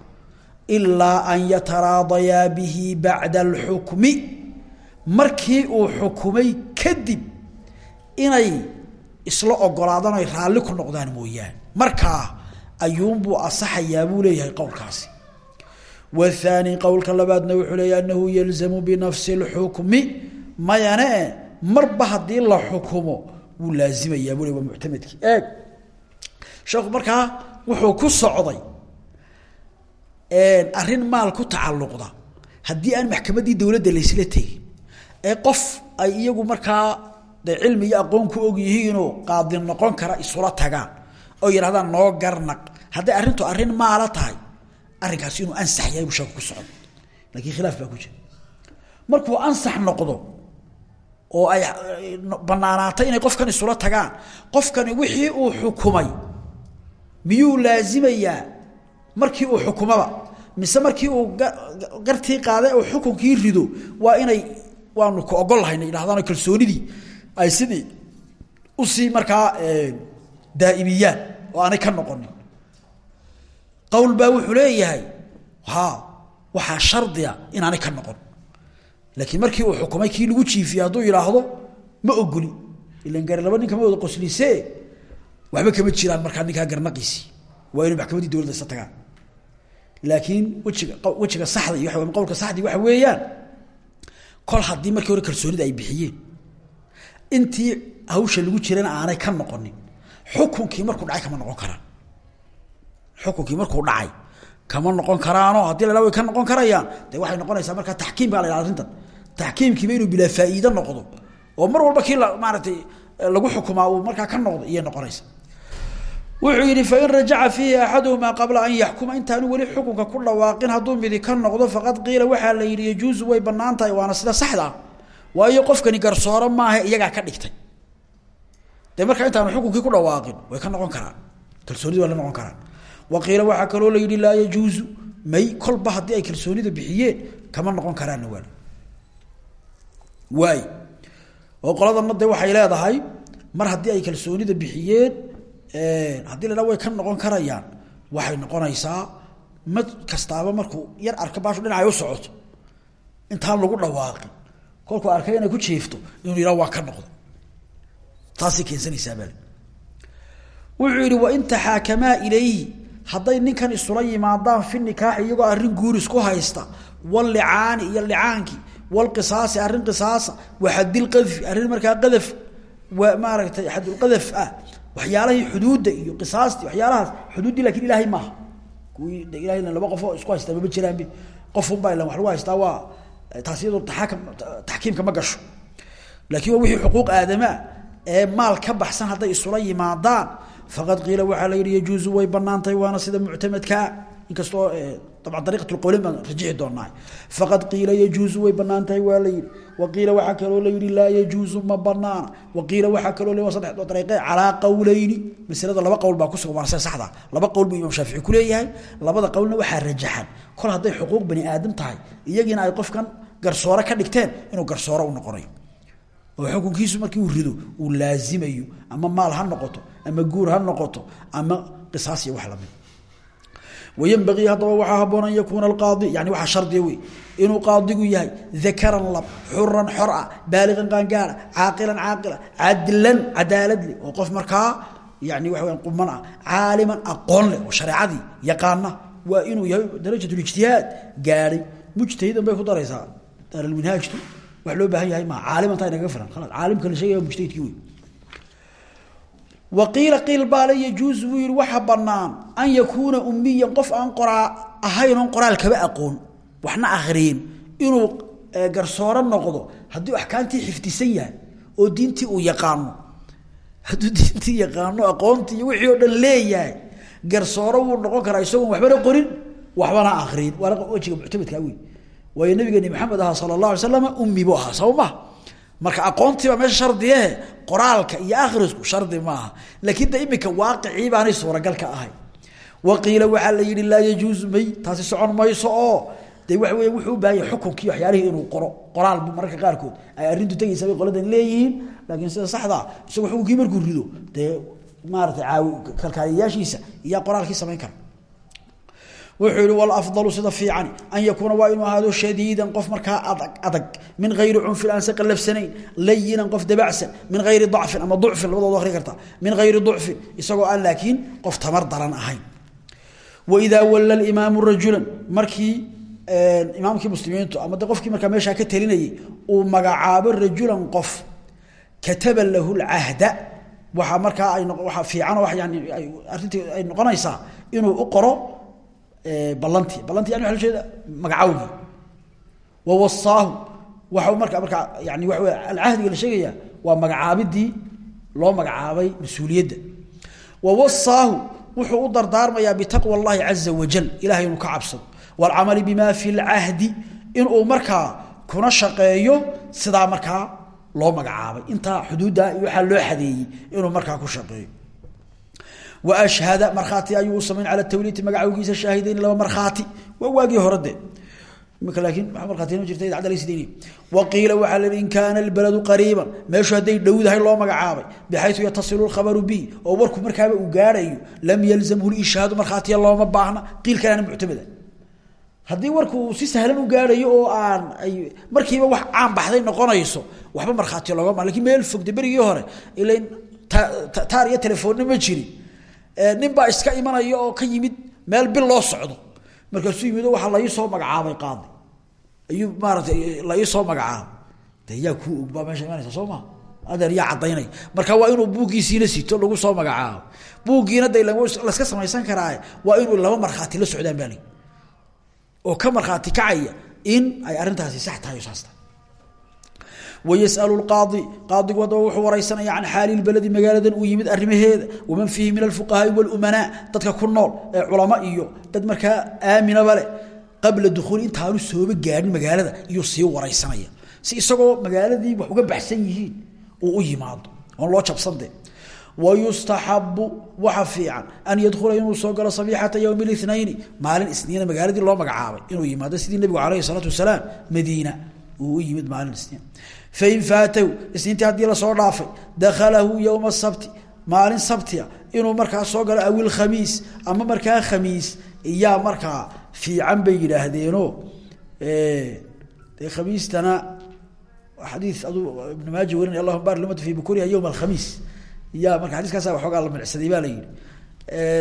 Ilaa an yataraadayaa bihi bacda alxukmi. Markii uu xukumay kadib inay isla ogolaadaan ay raalli ku noqdaan mooyaane. Markaa ayuunbuu asaxayaa buu leeyahay qowlkaasi. Wathani qowlka mayane marba haddii la xukumo wuu laazimayaa buu le waa muctamedkii. Eeg. Sheekhu markaa wuxuu ku socday arrin maal ku tacalluqda. Haddii aan maxkamaddii dowladda laysla tegin ee qof ay iyagu markaa de cilmi iyo aqoon ku og yihiinoo qaadi noqon kara isula tagaan oo yidhahdaan noo garnaq. Hadday arrintu arrin maala tahay arrinkaasi inuu ansax yahay buu sheeku ku socdo lakiin khilaaf baa ku jira. Markuu ansax noqdo oo ay banaanaatay inay qofkan isula tagaan. Qofkani wixii uu xukumay miyuu laazimayaa markii uu xukumaba? Mise markii uu gartii qaaday oo xukunkii rido waa inay waanu ka ogol lahayna yidhahdaan kalsoonidii ay sidii u sii markaa daa'imiyaan oo aanay ka noqonin. Qowl baa wuxuu leeyahay ha waxaa shardiga inaanay ka noqon laakiin markii uu xukumay kii lagu jiifiyey hadduu yidhaahdo ma ogoli. Ilan gari laba ninka ma wada qoslise waxba kama jiraan markaa ninkaa garnaqiisii waa inay maxkamaddii dowladda isla tagaan. Laakiin wejiga wejiga saxda iyo waa qowlka saxdii waxa weeyaan kol haddii markii hore kalsoonida ay bixiyeen intii hawsha lagu jirana aanay ka noqonin xukunkii markuu dhacay kama noqon karaan. Xukunkii markuu dhacay kama noqon karaanoo haddii la way ka noqon karayaan de waxay noqonaysaa markaa taxkiim baa la arrintan. Taxkiimkiiba inuu bilaa faa'iide noqdo oo mar walba kii maaratay lagu xukumaa uu markaa ka noqdo iyay noqonaysa wuxuu yidhi fain rajaca fiihi axaduhumaa qabla an yaxkuma intaanu weli xukunka ku dhawaaqin hadduu midi ka noqdo faqad qiila waxaa la yidhi yajuusu way bannaan tahay waana sida saxda ah. Waayo qofkani garsooro maaha iyagaa ka dhigtay. Dee markaa intaanu xukunkii ku dhawaaqin way ka noqon karaan. Kalsoonidi waa la noqon karaan wa qiila waxaa kaloo la yidhi laa yajuusu may kolba haddii ay kalsoonida bixiyeen kama noqon karaanna waali waay. Oo qoladana de waxay leedahay mar haddii ay kalsoonida bixiyeen haddii la way ka noqon karayaan waxay noqonaysaa mad kastaaba markuu yar arka baashu dhinacay u socoto intaan lagu dhawaaqin. Kolkuu arkay inay ku jiifto inuu yihah waa ka noqda taasay keensanaysaa bal. Wuxuu yihi wain taxaakamaa ilayhi hadday ninkan isula yimaadaan fi nikaaxi iyagoo arrin guuris ku haysta walicaani iyo licaankii wlqisaasi arrin qisaasa waxadilqadfi arrin markaa qadaf maaragtay xadulqadaf ah waxyaalahii xuduudda iyo qisaastii waxyaalahaas xuduuddii laakiin ilaahay maaha. Kuwii ilahayna laba qofoo isku haystaa mama jiraanbe qofunbaa ilan wax lagu haystaa waa taas iyado taakam taxkiimka ma gasho. Laakiin waa xuquuq aadamaa ee maal ka baxsan hadday isula yimaadaan faqad qiila waxaa la yidhi yajuuzu way banaantahay waana sida muctamadkaa inkastoo dabcan dariiqat lqowlin baan rajixi doonaa faqad qiila yajuuzu way bannaan tahay waa la yidhi. Wa qiila waxaa kaloo la yidhi laa yajuuzu ma banaana wa qiila waxaa kaloo la saddex dariiqe calaa qowleyni masalada laba qowl baa kusugan waana sida saxda. Laba qowl buu imaam shaafici kuleeyahay labada qowlna waxaa rajaxan. Kol hadday xuquuq bani aadam tahay iyagiina ay qofkan garsoore ka dhigteen inuu garsoore u noqonayo oo xukunkiisu markii uu rido uu laazimayo ama maal ha noqoto ama guur ha noqoto ama qisaas iyo wax la mid waynbaii haddaba waxaa haboon an yakuuna alqaadi yani waxaa shardiga wey inuu qaadigu yahay dakaran lab xuran xor ah baaliqan qaangaara caaqilan caaqila cadlan cadaaladle oo qof markaa yani waxa wya quman ah caaliman aqoon leh oo shareecadii yaqaana waa inuu yahay darajatulijtihaad gaadhay mujtahidan bay ku daraysaa daaralminhaajtu wax loo baahan yahay maa caalimantaa inaga filan. Khalas caalimka la sheegaya mujtahidkii wey waqiila qiil baale yajuusu buu waxa banaan an yakuuna umiyan qof aan qoraa ahayn qoraal kaba aqoon waxna akhriyin inuu garsooro noqdo haddii axkaamtii xifdisan yahay oo diintii uu yaqaano hadduu diintii yaqaano aqoontii iyo wixii oo dhan leeyahay garsooro wuu noqon karaa isagoon waxbana qorin waxbana akriyin waana wejiga muctamadkaa wey waayo nabigeeni maxamed ahaa sala allah alay ummi buu ahaa saba maha marka aqoontiiba meesha shardiyahe qoraalka iyo akhrisku shardi maaha. Laakiin de imika waaqicii baanay ahay. Waqiila waxaa la yihi laa yajuusu may taasi socon mayso oo. De waxa wey wuxuu u baahan yahay xukunkii inuu qoro qoraal bu mararka qaarkood ay arrintu tegaysa bay qoladan leeyihiin. Laakiin sida saxda isagoo xukunkii markuu rido dee maaratay caawi kalkaaliyayaashiisa iyaa qoraalkii samayn kara wuxuu yihi wlafdalu sida fiicani an yakuuna waa inuu ahaado shadiidan qof markaa adag adag min gayri cunfin aan se qalafsanayn layinan qof dabacsan min gayri dacfin ama ducfin labadooda akri karta min gayri ducfin isagoo aan laakiin qof tamar daran ahayn. Waidaa walla imaamu rajulan markii imaamkii muslimiintu ama de qofkii markaa ka telinayay uu magacaabo rajulan qof kataba lahu lcahda waxaa markaa ay waa fiican yani arrintii ay noqonaysaa inuu u qoro ballanti ballanti yani waa jeeda magacawgii wa wasaahu waxa marka markaa yani waxa wey alcahdiga la sheegaya waa magacaabidii loo magacaabay mas-uuliyadda wa wasaahu wuxuu u dardaarmayaa bitaqwa اllahi caza wajal ilahay inuu ka cabsado wاlcamali bima fi اlcahdi inuu markaa kuna shaqeeyo sidaa markaa loo magacaabay intaa xuduudda iyo waxaa loo xadeeyey inuu markaa ku shaqeeyo washhada markhaati ayuu u samayn cala tawliiti magacowgiisa shaahidayn laba markhaati waa waagii hore de imika laakiin waa markhaatino jirta idaacadda la sideynay waqiila waxaa la in kaana albaladu qariiban meeshu hadday dhowdahay loo magacaabay bixayu yatasilu lkhabaru bi oo warku markaaba uu gaadhayo lam yalzamhu lishhaadu markhaatiya looma baahna qiil kaleana muctamada haddii warku si sahlan u gaadhayo oo aan ay markiiba wax caan baxday noqonayso waxba markhaatiya looga ma laakiin meel fogde berigii hore ilain taar iyo telefoonna ma jirin nin baa iska imanaya oo ka yimid meel bil loo socdo. Markaasuu yimid waxaa la iisoo magacaabay qaadi. Ayuu maaratay la iisoo magacaabay. De yaa kuu og baa meesha imanaysa soo yaa caddaynaya marka waa inuu buuggiisiina sito lagu soo magacaabo buuggiina de laska samaysan karaa waa inuu laba markhaati la socdaan baa oo ka markhaati kacaya in ay arrintaasi sax tahay o saas tahay wayas'alu lqaadi qaadigu haddaba wuxuu wareysanaya can xaali lbaladi magaaladan uu yimid arrimaheeda waman fiihi min alfuqahaai walumanaa dadka ku nool ee culamo iyo dad markaa aaminaba leh qabla dukhuuli intaanu sooba gaadhin magaalada iyuu sii wareysanaya si isagoo magaaladii wax uga baxsan yihiin uu u yimaado oon loo jabsande wayustaxabu waxa fiican an yadkhula inuu soo galo sabiixata ywmi اlithnayni maalin isniina magaaladii loo magacaabay inuu yimaado sidii nebigu alayh الsalaatu wasalaam madiina uu u yimid maalin isniin fain faatahu isniintii haddii la soo dhaafay dakhalahu ywma sabti maalin sabtia inuu markaa soo galo awil khamiis ama markaa khamiis iyaa markaa fiican bay yidhaahdeeno dee khamiistana xadii aduu ibn maaja warinay allahuma barik limata fi bukuriha yowma alkhamiis ya marka xadiiskaasa waxoogaa la milcsaday baa la yihi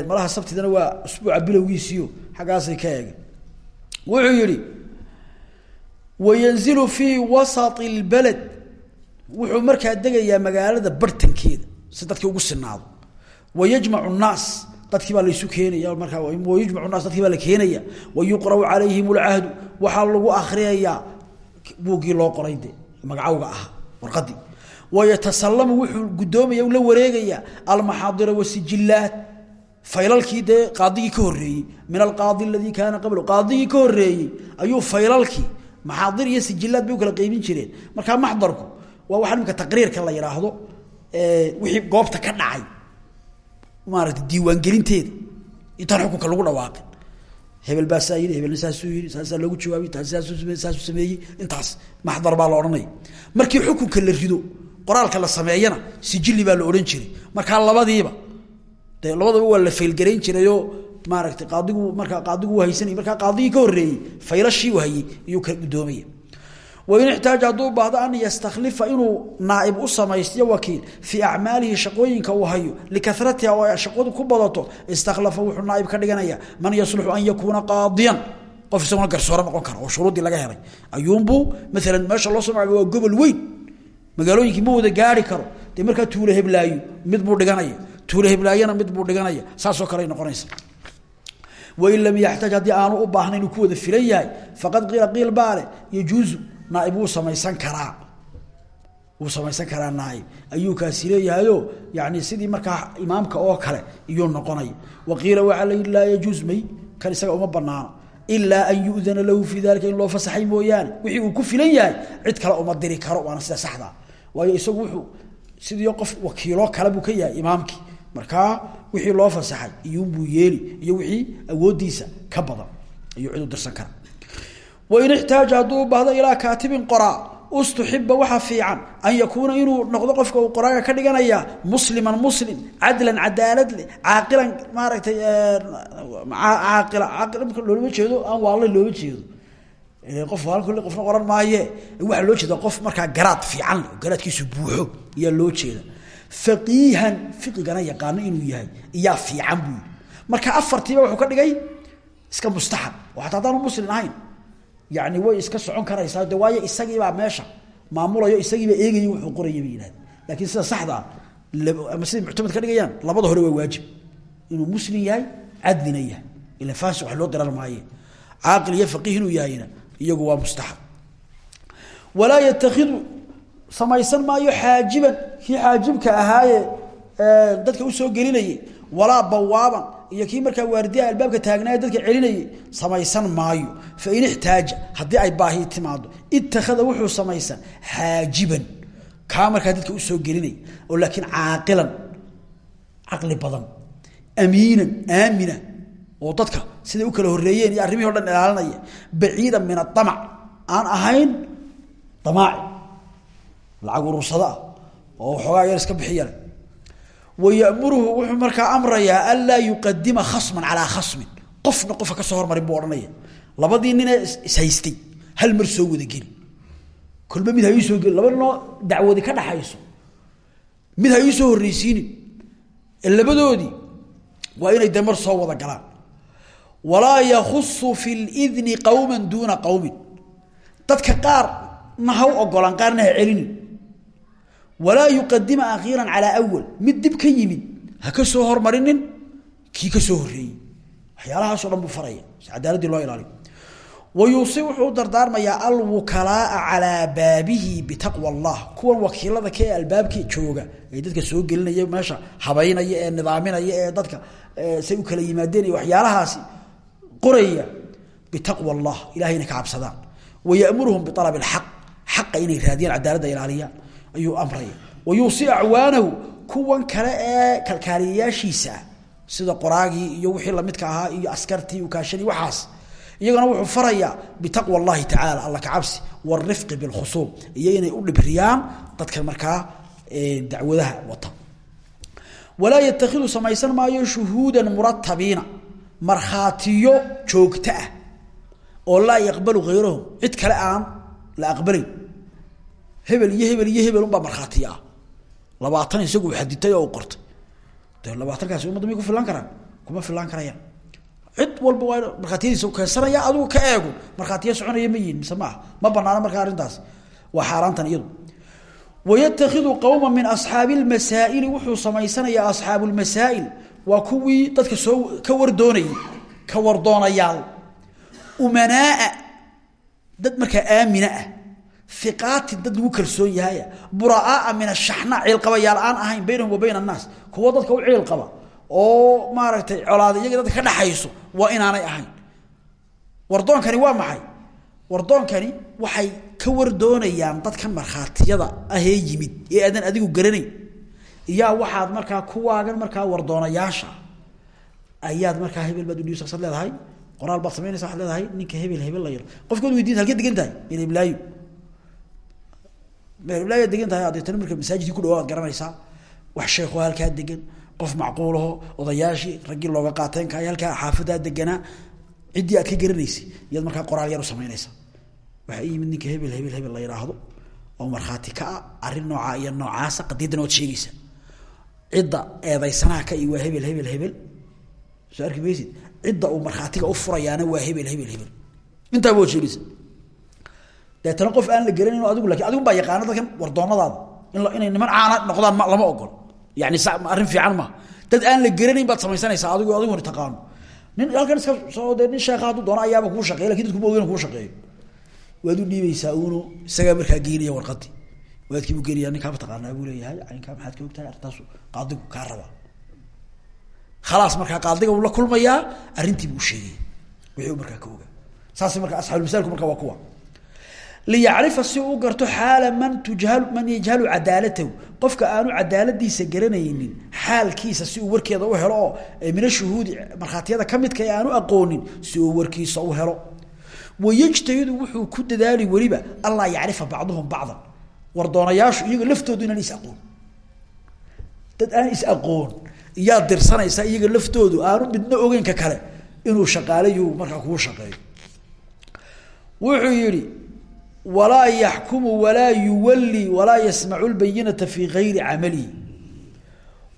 malaha sabtidana waa usbuuca bilowgiisiyo xaggaasay ka eegeen wuxuu yihi wayanzilu fii wasati اlbaled wuxuu markaa degayaa magaalada bartankeeda si dadkii ugu sinaado wayajmacu الnaas dadkii baa laysu keenaya markaa wayujmacu naas dadkii baa la keenaya wayuqra'u calayhim اlcahdu waxaa lagu akriyayaa buuggii loo qoray de magacawga ahaa warqadii wayatasalamu wuxuu guddoomaya la wareegayaa almaxaadira wasijillaat faylalkii dee qaadigii ka horeeyey min alqaadi aladii kaana qablo qaadigii ka horeeyey ayuu faylalkii maxaadir iyo sijillaad bay u kala qeybin jireen. Markaa maxdarku waa waxa imika taqriirka la yidhaahdo wixii goobta ka dhacay. Maarata diiwaangelinteeda. Intaan xukunka lagu dhawaaqin. Hebel baa saa yidhi hebelna saasuu yidhi saasaa loogu jawaabay taasi saasuu saasuu sameeyey. Intaas maxdar baa la odhanaya. Markii xukunka la rido qoraalka la sameeyana sijili baa la odhan jiray. Markaa labadiiba dee labadaba waa la faylgarayn jirayoo maaragtay qaadigu markaa qaadigu u haysanayay markaa qaadigii ka horreeyey faylashii hayey iyuu ka guddoomaya wain ixtaaja hadduu baahdo an yastakhlifa inuu naaib u samaystiyo wakiil fii acmaalihi shaqooyinka uu hayo likaratiha oo shaqadu ku badato istakhlafa wuxuu naaib ka dhiganaya man yasluxu an yakuuna qaadiyan. Qof isaguna garsoore noqon kara oo shuruuddii laga helay. Ayuunbuu maalan meesha loo soo magacaabay waa gobol weyn. Magaalooyinkii ma gaari karo. Dee tuulo heblaayo mid buu dhiganaya. Tuulo heblaayana mid buu dhiganaya. Saasoo kale noqonaysa wain lam yaxtaj haddii aanu u baahna inuu ku wada filan yahay faqad qiila qiil baale yajuuzu naaib wuu samaysan karaa wuu samaysan karaa naaib ayuu kaasi leeyahayo yani sidii markaa imaamka oo kale iyuu noqonaya waqiila waxaa la yidhi laa yajuuz may kan isaga uma banaano ilaa an yudana lahu fii dalika in loo fasaxay mooyaane wixii uu ku filan yahay cid kale uma diri markaa wixii loo fasaxay iyuunbuu yeeli iyo wixii awoodiisa ka badan ayuu cid u dirsan kara wain ixtaaja hadduu u baahdo kaatibin qoraa ustuxiba waxa fiican an yakuuna inuu noqdo qofka uu qoraaga ka dhiganaya musliman muslim cadlan cadaalad leh caaqilan maaragtay marka loolama jeedo aan waalla looma jeedo. Qof waal kulle qofna qoran maaye. Waxaa loo jeeda qof markaa garaad fiican garaadkiisu buuxo ayaa loo jeeda faqiihan fiqigana yaqaano inuu yahay. Iyaa fiican buu marka afartiiba wuxuu ka dhigay iska mustaxab. Oo xataa haddaanu muslim ahayn. Yani way iska socon karaysaa. De waayo isagiibaa meesha maamulayo isagiibaa eegaya wuxuu qoraya bay yidhahda lakiin sida saxdaa ama siday muctamad ka dhigayaan labada hore waa waajib. Inuu muslim yahay cadlina yahay. Ila faasiq wax loo dirar maaye. Caaqil iyo faqiih inuu yahayna iyagu waa mustaxab. Walaa yatakhidu samaysan maayo xaajiban. Kii xaajibka ahaaye dadka u soo gelinayay walaa bawaaban. Iyo kii markaa waardiyaha albaabka taagnaaye dadka celinayay samaysan maayo. Fain ixtaaja haddii ay baahi timaado ittakhada wuxuu samaysan xaajiban. Kaa markaa dadka u soo gelinaya oo laakiin caaqilan caqli badan amiinan aamina oo dadka siday u kala horeeyeen iyo arrimihii o dhan ilaalinaya baciidan min aamac aan ahayn damaaci lacag urursada ah oo waxoogaa yar iska bixiyale wayamuruhu wuxuu markaa amrayaa anlaa yuqadima khasman calaa khasmin. Qofna qofka ka soo hormarin buu odhanaya. Labadii ninee ishaystay hal mar soo wada geli kolba mid ha ii soo dacwadi ka dhaxayso. Mid ha ii soo waa inay dee soo wada galaan. Walaa yakusu fi lidni qowma duuna qowmin dadka qaarna ha u ogolaan qaarna ha celinin walaa yuqadima akhiira calaa awal mid dib ka yimid ha ka soo hormarinin kii ka soo horeeyey waxyaalahaasoo dhan buu faraya. Si cadaaladdii loo ilaaliyo. Wayuusi wuxuu dardaarmayaa alwukalaaa calaa baabihi bitaqwa allah kuwan wakiilada ka ee albaabka jooga ee dadka soo gelinaya meesha habaynaya ee nidaaminaya ee dadka say u kala yimaadeen iyo waxyaalahaasi qoraya bitaqwa allah ilahayna ka cabsadaan ayuu amraya wayuusi acwaanahu kuwan kale ee kalkaaliyayaashiisa ah sida qoraagii iyo wixii lamidka ahaa iyo askartii ukaashadii waxaas iyagana wuxuu farayaa bitaqwa allahi tacaala alla kacabsi warifqi bilkhusuum iyo u dhibriyaan dadka markaa dacwadaha wata. Walaa yatakhidu samaysan maayo shuhuudan muratabiina markhaatiyo joogto ah oo laa yaqbalu hayrahum cid kale aan la aqbalayn hebel iyo hebel iyo hebel unbaa markhaatiyo ah labaatan isagu xaditay oo qortay. De labaatankaasi ummadda may ku filaan karaan? Kuma filaan karayaan. Cid walba waa markhaatiyadiisa keensanaya adigu ka eego. Markhaatiya soconaya ma yihiin mise ma banaano markaa arrintaas. Waa xaaraantan iyadu. Waytakhidu qowma min asxaabi lmasaa'ili wuxuu samaysanayaa asxaabu lmasaa'il waa kuwii dadka soo ka wardoonayay. Ka wardoonayaal umanaaa. Dad markaa aamina ah iqaatin dad lagu kalsoon yahaya buraaa min ashaxna ciilqabayaal aan ahayn baynahum wa bayn annaas. Kuwo dadka u ciil qaba oo maaragtay colaada iyaga dadka ka dhaxayso waa inaanay ahayn. Wardoonkani waa maxay? Wardoonkani waxay ka wardoonayaan dadkan markhaatiyada ahee yimid ee aadan adigu garanayn. Iyaa waxaad markaa kuwaagan markaa wardoonayaasha. Ayaad markaa hebel baad udhiibsaqsad leedahay qoraal baad samaynaysa waxad leedahay ninka hebel hebel la yaro qofkood weydiin halkee degan tahay meelblaayo meelblaayo degan tahay adeetana marka masaajidkii ku dhawa ad garanaysaa wax sheekho halkaa degan qof macquulaho odayaashii raggii looga qaateenkaay halkaa xaafadaa deganaa ciddii aad ka garanaysay iyaad markaa qoraal yar u samaynaysaa waxaa yimid ninka hebel hebel hebel la yidhaahdo oo markhaati ka ah arrin iyo noocaasa qadiyadan ood sheegaysa. Cidda eedaysanaha ka iyo waa hebel hebel hebel. Soo arki maysid cidda uu markhaatiga u furayaana waa hebel hebel hebel. Intaaba waad sheegaysa deetana qof aan la garanayn adigu laakiin adigu baa yaqaana dadkan wardoonadaada in inay niman caana noqdaan ma lama ogolo yani arrin fiican maaha dad aan la garanayn baad samaysanaysaa adigu adiguna taqaano. Nin halkan iska soo dee nin sheekha hadduu doono ayaaba kuu shaqeeya laakiin dadku ma ogeyn kuu shaqeeyo. Waad u dhiibaysaa uunu isagaa markaa geynaya warqadii waadkii buu geenaya ninkaaba taqaanaa buu leeyahay caynkaa maxaad ka ogtahay arrintaasu qaadigu kaa rabaa. Khalaas markaa qaadiga uu la kulmayaa arrintii buu sheegay. Wixii markaa ka ogaa. Saas markaa asxaabulmasaalku markaa waa kuwa liyacrifa si uu garto xaala man tujhalu man yajhalu cadaalatahu. Qofka aanu cadaaladiisa garanaynin xaalkiisa si uu warkeeda u helo oo min ashuhuudi markhaatiyada ka midka ee aanu aqoonin si uu warkiisa u helo. Wayajtahidu wuxuu ku dadaali weliba allaa yacrifa bacduhum bacdan. Wardoonayaashu iyaga laftoodu inaan is aqoon. Dad aan is aqoon iyaad dirsanaysaa iyaga laftoodu aanu midna ogeynka kale inuu shaqaalayu markaa walaa yaxkumu walaa yuwallii walaa yasmacu lbayinata fii gayri camalihi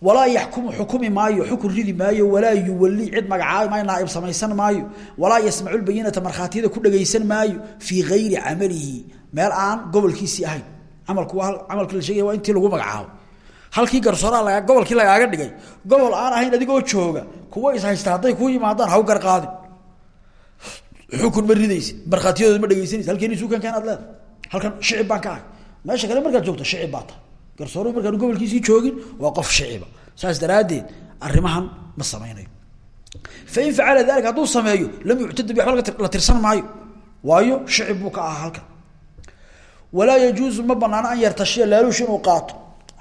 walaa yaxkumu xukumi maayo xukun ridi maayo walaa yuwallii cid magacaabi maayo naaib samaysan maayo. Walaa yasmacu lbayinata markhaatiyada ku dhagaysan maayo fii gayri camalihi. Meel aan gobolkiisii ahayn. Camalku waa camalkii la sheegaya waa intii lagu magacaabo. Halkii garsooraa gobolkii lagaaga dhigay. Gobol aan ahayn adigoo jooga kuwa is haysta hadday kuu yimaadaan haw xukun ma ridaysid markhaatiyadooda ma dhegaysanaysid halkeeni suukankan aad leedahay halkan shicib baan ka ahay. Meesha kale markaad joogto shicib baa tahay garsooruhu markaan gobolkiisii joogin waa qof shiciba. Saas daraaddeed arrimahan ma samaynayo. Fain facala dalika hadduu sameeyo lam yuctada bi waba la tirsan maayo. Waayo shicib buu ka ahaa halkan. Walaa yajuusu ma banaano an yartashiya laaluush inuu qaato.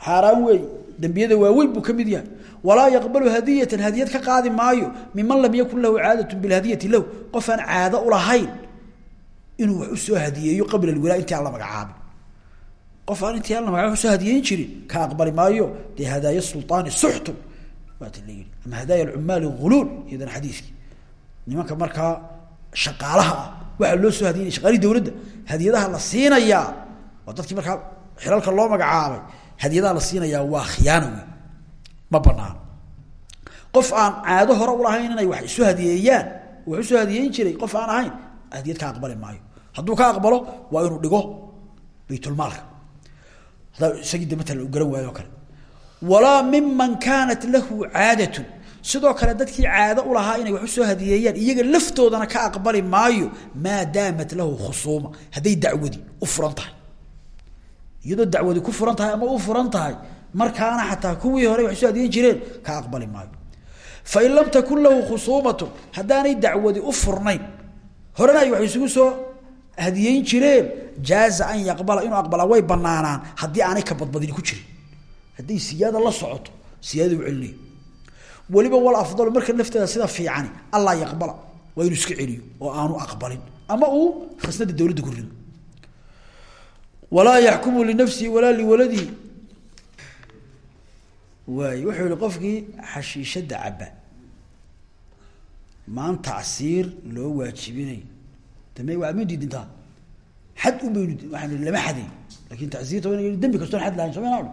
Xaaraan weey dembiyada waaweyn buu ka mid yahay walaa yaqbalu hadiyatan hadiyad ka qaadi maayo miman lam yakun lahu caadatu bilhadiyati lahu qof aan caado ulahayn inuu wax u soo hadiyeeyo qabla alwilaa intii aan la magacaabin. Qof aan intii aan la magacaabin u soo hadiyeyn jirin ka aqbali maayo dee hadaaya sulطaani suxtun waata la yihi ama hadaaya alcumaali huluul iyadan ah waxaa loo soo hadiyanaya shaqaalihii dowladda hadiyadaha la siinayaa waa dadkii markaa xilalka loo magacaabay hadiyadaha la siinayaa waa khiyaana ma banaano qof aan caado hore ulahayn inay wax isu hadiyeeyaan wax u soo hadiyeyn jiray qof aan ahayn hadiyad ka aqbali maayo. Hadduu ka aqbalo waa inuu dhigo baytulmaalka isagii de matalan u garan waayo o kale. Walaa miman kaanat lahu caadatun sidoo kale dadkii caado ulahaa inay wax u soo hadiyeeyaan iyaga laftoodana ka aqbali maayo maa daamat lahu khusuuma. Hadday dacwadi u furan iyadoo dacwadi ku furan ama u furan markaana xataa kuwii hore wax u soo hadiyeyn jireen ka aqbali maayo. Fain lam takun lahu khusuumatun haddaanay dacwadi u furnayn horena ay wax isugu soo hadiyeyn jireen jaaza an yaqbala inuu aqbalaa way banaanaan haddii aanay ka badbadini ku jirin. Hadday siyaada la socoto siyaadada u celinaya weliba wal afdalu marka lafteeda sida fiicani allaa yaqbala waa inuu celiyo oo aanu aqbalin ama uu khasnada dowladda ku rido. Walaa yaxkumu linafsihi walaa liwaladihi waay wuxuu yihi qofkii xashiishada caba maan tacsiir loo waajibinay. Dame waa ma diidintaa xad un baynu waaan lama xaday laakiin tacsiirta wa dembi kastoon xad lahayn somayna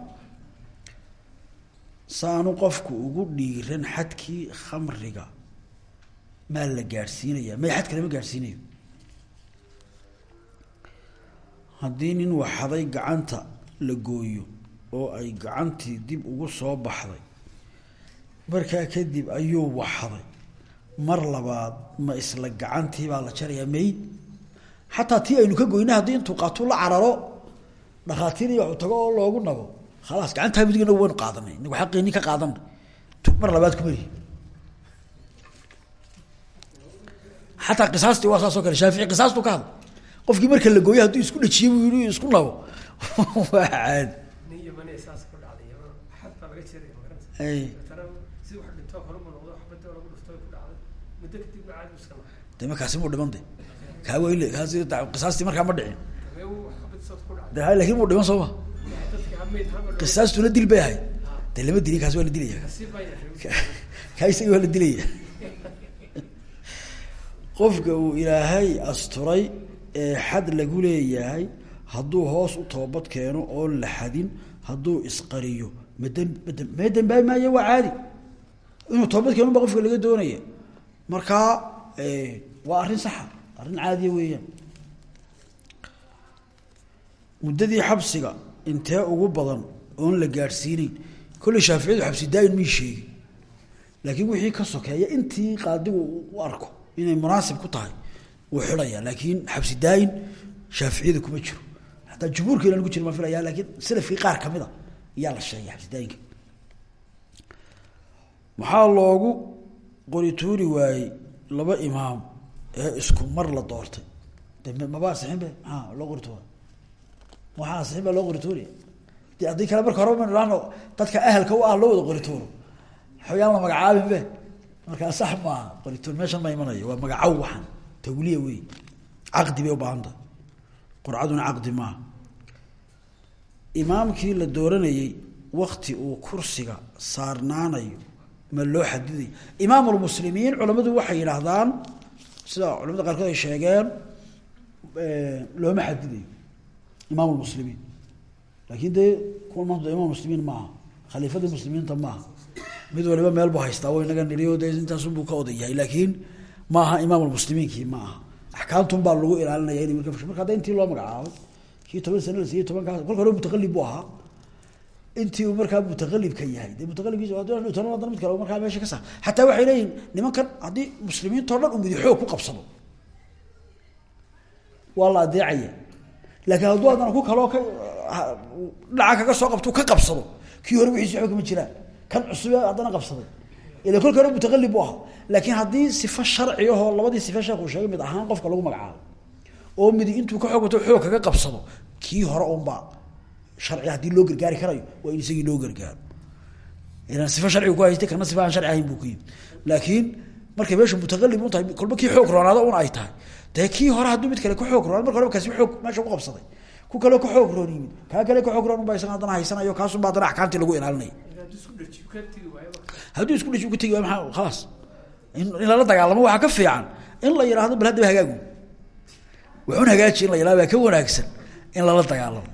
saanu qofku ugu dhiiran xadkii khamriga. Maa la gaadhsiinaya may xadka lama gaadhsiinayo? Haddii nin waxaday gacanta la gooyo oo ay gacantii dib ugu soo baxday. Markaa kadib ayuu waxaday mar labaad ma isla gacantii baa la jarayaa may xataa tii aynu ka goyna haddii intuu qaatuu la cararo dhakhaatiir iyo waxu tago oo loogu nago khalaas gacantaa midigana waynu qaadanay. Inagu xaqeenii ka qaadanay mar labaad kumalihi xataa qisaastii waa saas oo kale. Shaafici qisaastu ka hadla qofkii marka la gooyo hadduu isku dhajiye buu yii isku nago waa caadi de markaasi muu dhiman de kaa wayl kaas qisaastii markaa ma dhicin. De ha laakiin muu dhiman soo ma? Qisaastuna dil bay ahayd de lama dilin kaasi waa la dilaya. Kaa isaga waa la dilaya. Qofka uu ilaahay asturay ee xad lagu leeyahay hadduu hoos u toobad keeno oon la xadin hadduu isqariyo mee dambaabi maayo waa caadi. Inuu toobad keeno ba qofka laga doonaya. Markaa waa arrin saxa arrin caadiya weeyaan. Muddadii xabsiga intee ugu badan oon la gaadhsiinayn kolley shaaficiyadu xabsi daayin may sheegin laakiin wixii ka sokeeya intii qaadigu u arko inay munaasib ku tahay wuu xidhaya laakiin xabsi daayin shaaficiyada kuma jiro hataa jumhuurkeena lagu jira maan filaya laakiin salafkii qaar ka mid a ayaa la sheegay xabsi daayinka maxaa loogu qorituuri waayey laba imaam ee isku mar la doortay de maba asixin be maa loo qorituura waxaa baa loo qorituuriya de haddii kale marka horeba maynu dhahno dadka ahalka u ah loo wada qorituuro waxbayaan la magacaabin be markaa sax maaha qorituur meeshan ma imanayo waa magacaw waxaan tawliya wey caqdi bay ubaahanta qurcaduna caqdi maaha imaamkii la dooranayey wakti uu kursiga saarnaanayo ma loo xadiday imaam lmuslimiin culamadu waxay yidhaahdaan sida culamada qaarkood ay sheegeen looma xadidayo imaam lmuslimiin laakiin dee kuwa maanta imaam muslimiin maaha khaliifadii muslimiinta maaha. Mid waliba meel bu haystaa w inaga niliyo de intaasunbuu ka oday laakiin ma aha imaam lmuslimiinkii ma aha baa lagu ilaalinaya in marka marka hadda intii loo magacaabay kii toban sana la siiyey tobankaas uu midi laakiin haddii sifo sharci ahoo labadii sife sheekuu sheegay mid ahaan qofka lagu magacaabo oo midi intuu ka xoog wato xoog kaga qabsado. Kii hore unbaa sharci haddii loo gargaari karayo waa in isagii loo gargaaro. Ilan sifa sharciga ku haystay kana sifa aan ahayn buu laakiin markay meeshu mutaqalib un tahay kolba kii xoog roonaado un ay tahay. Kii hore hadduu mid kale ka xoog roonaa marka kaasi xoog meesha ku qabsaday. Ku kaleo ka xoog roon yimid. Kale ka xoog roon unbaa isaga haddana haysanayo kaasunba haddana axkaamtii lagu ilaalinaya hadduu isku dhaji ka tegi waay maaa khalaas in lala dagaalamo waxaa ka fiican. In la yidhaahdo bal haddaba hagaagu wuxuun hagaaji in la yidhahdo baa ka wanaagsan in lala dagaalamo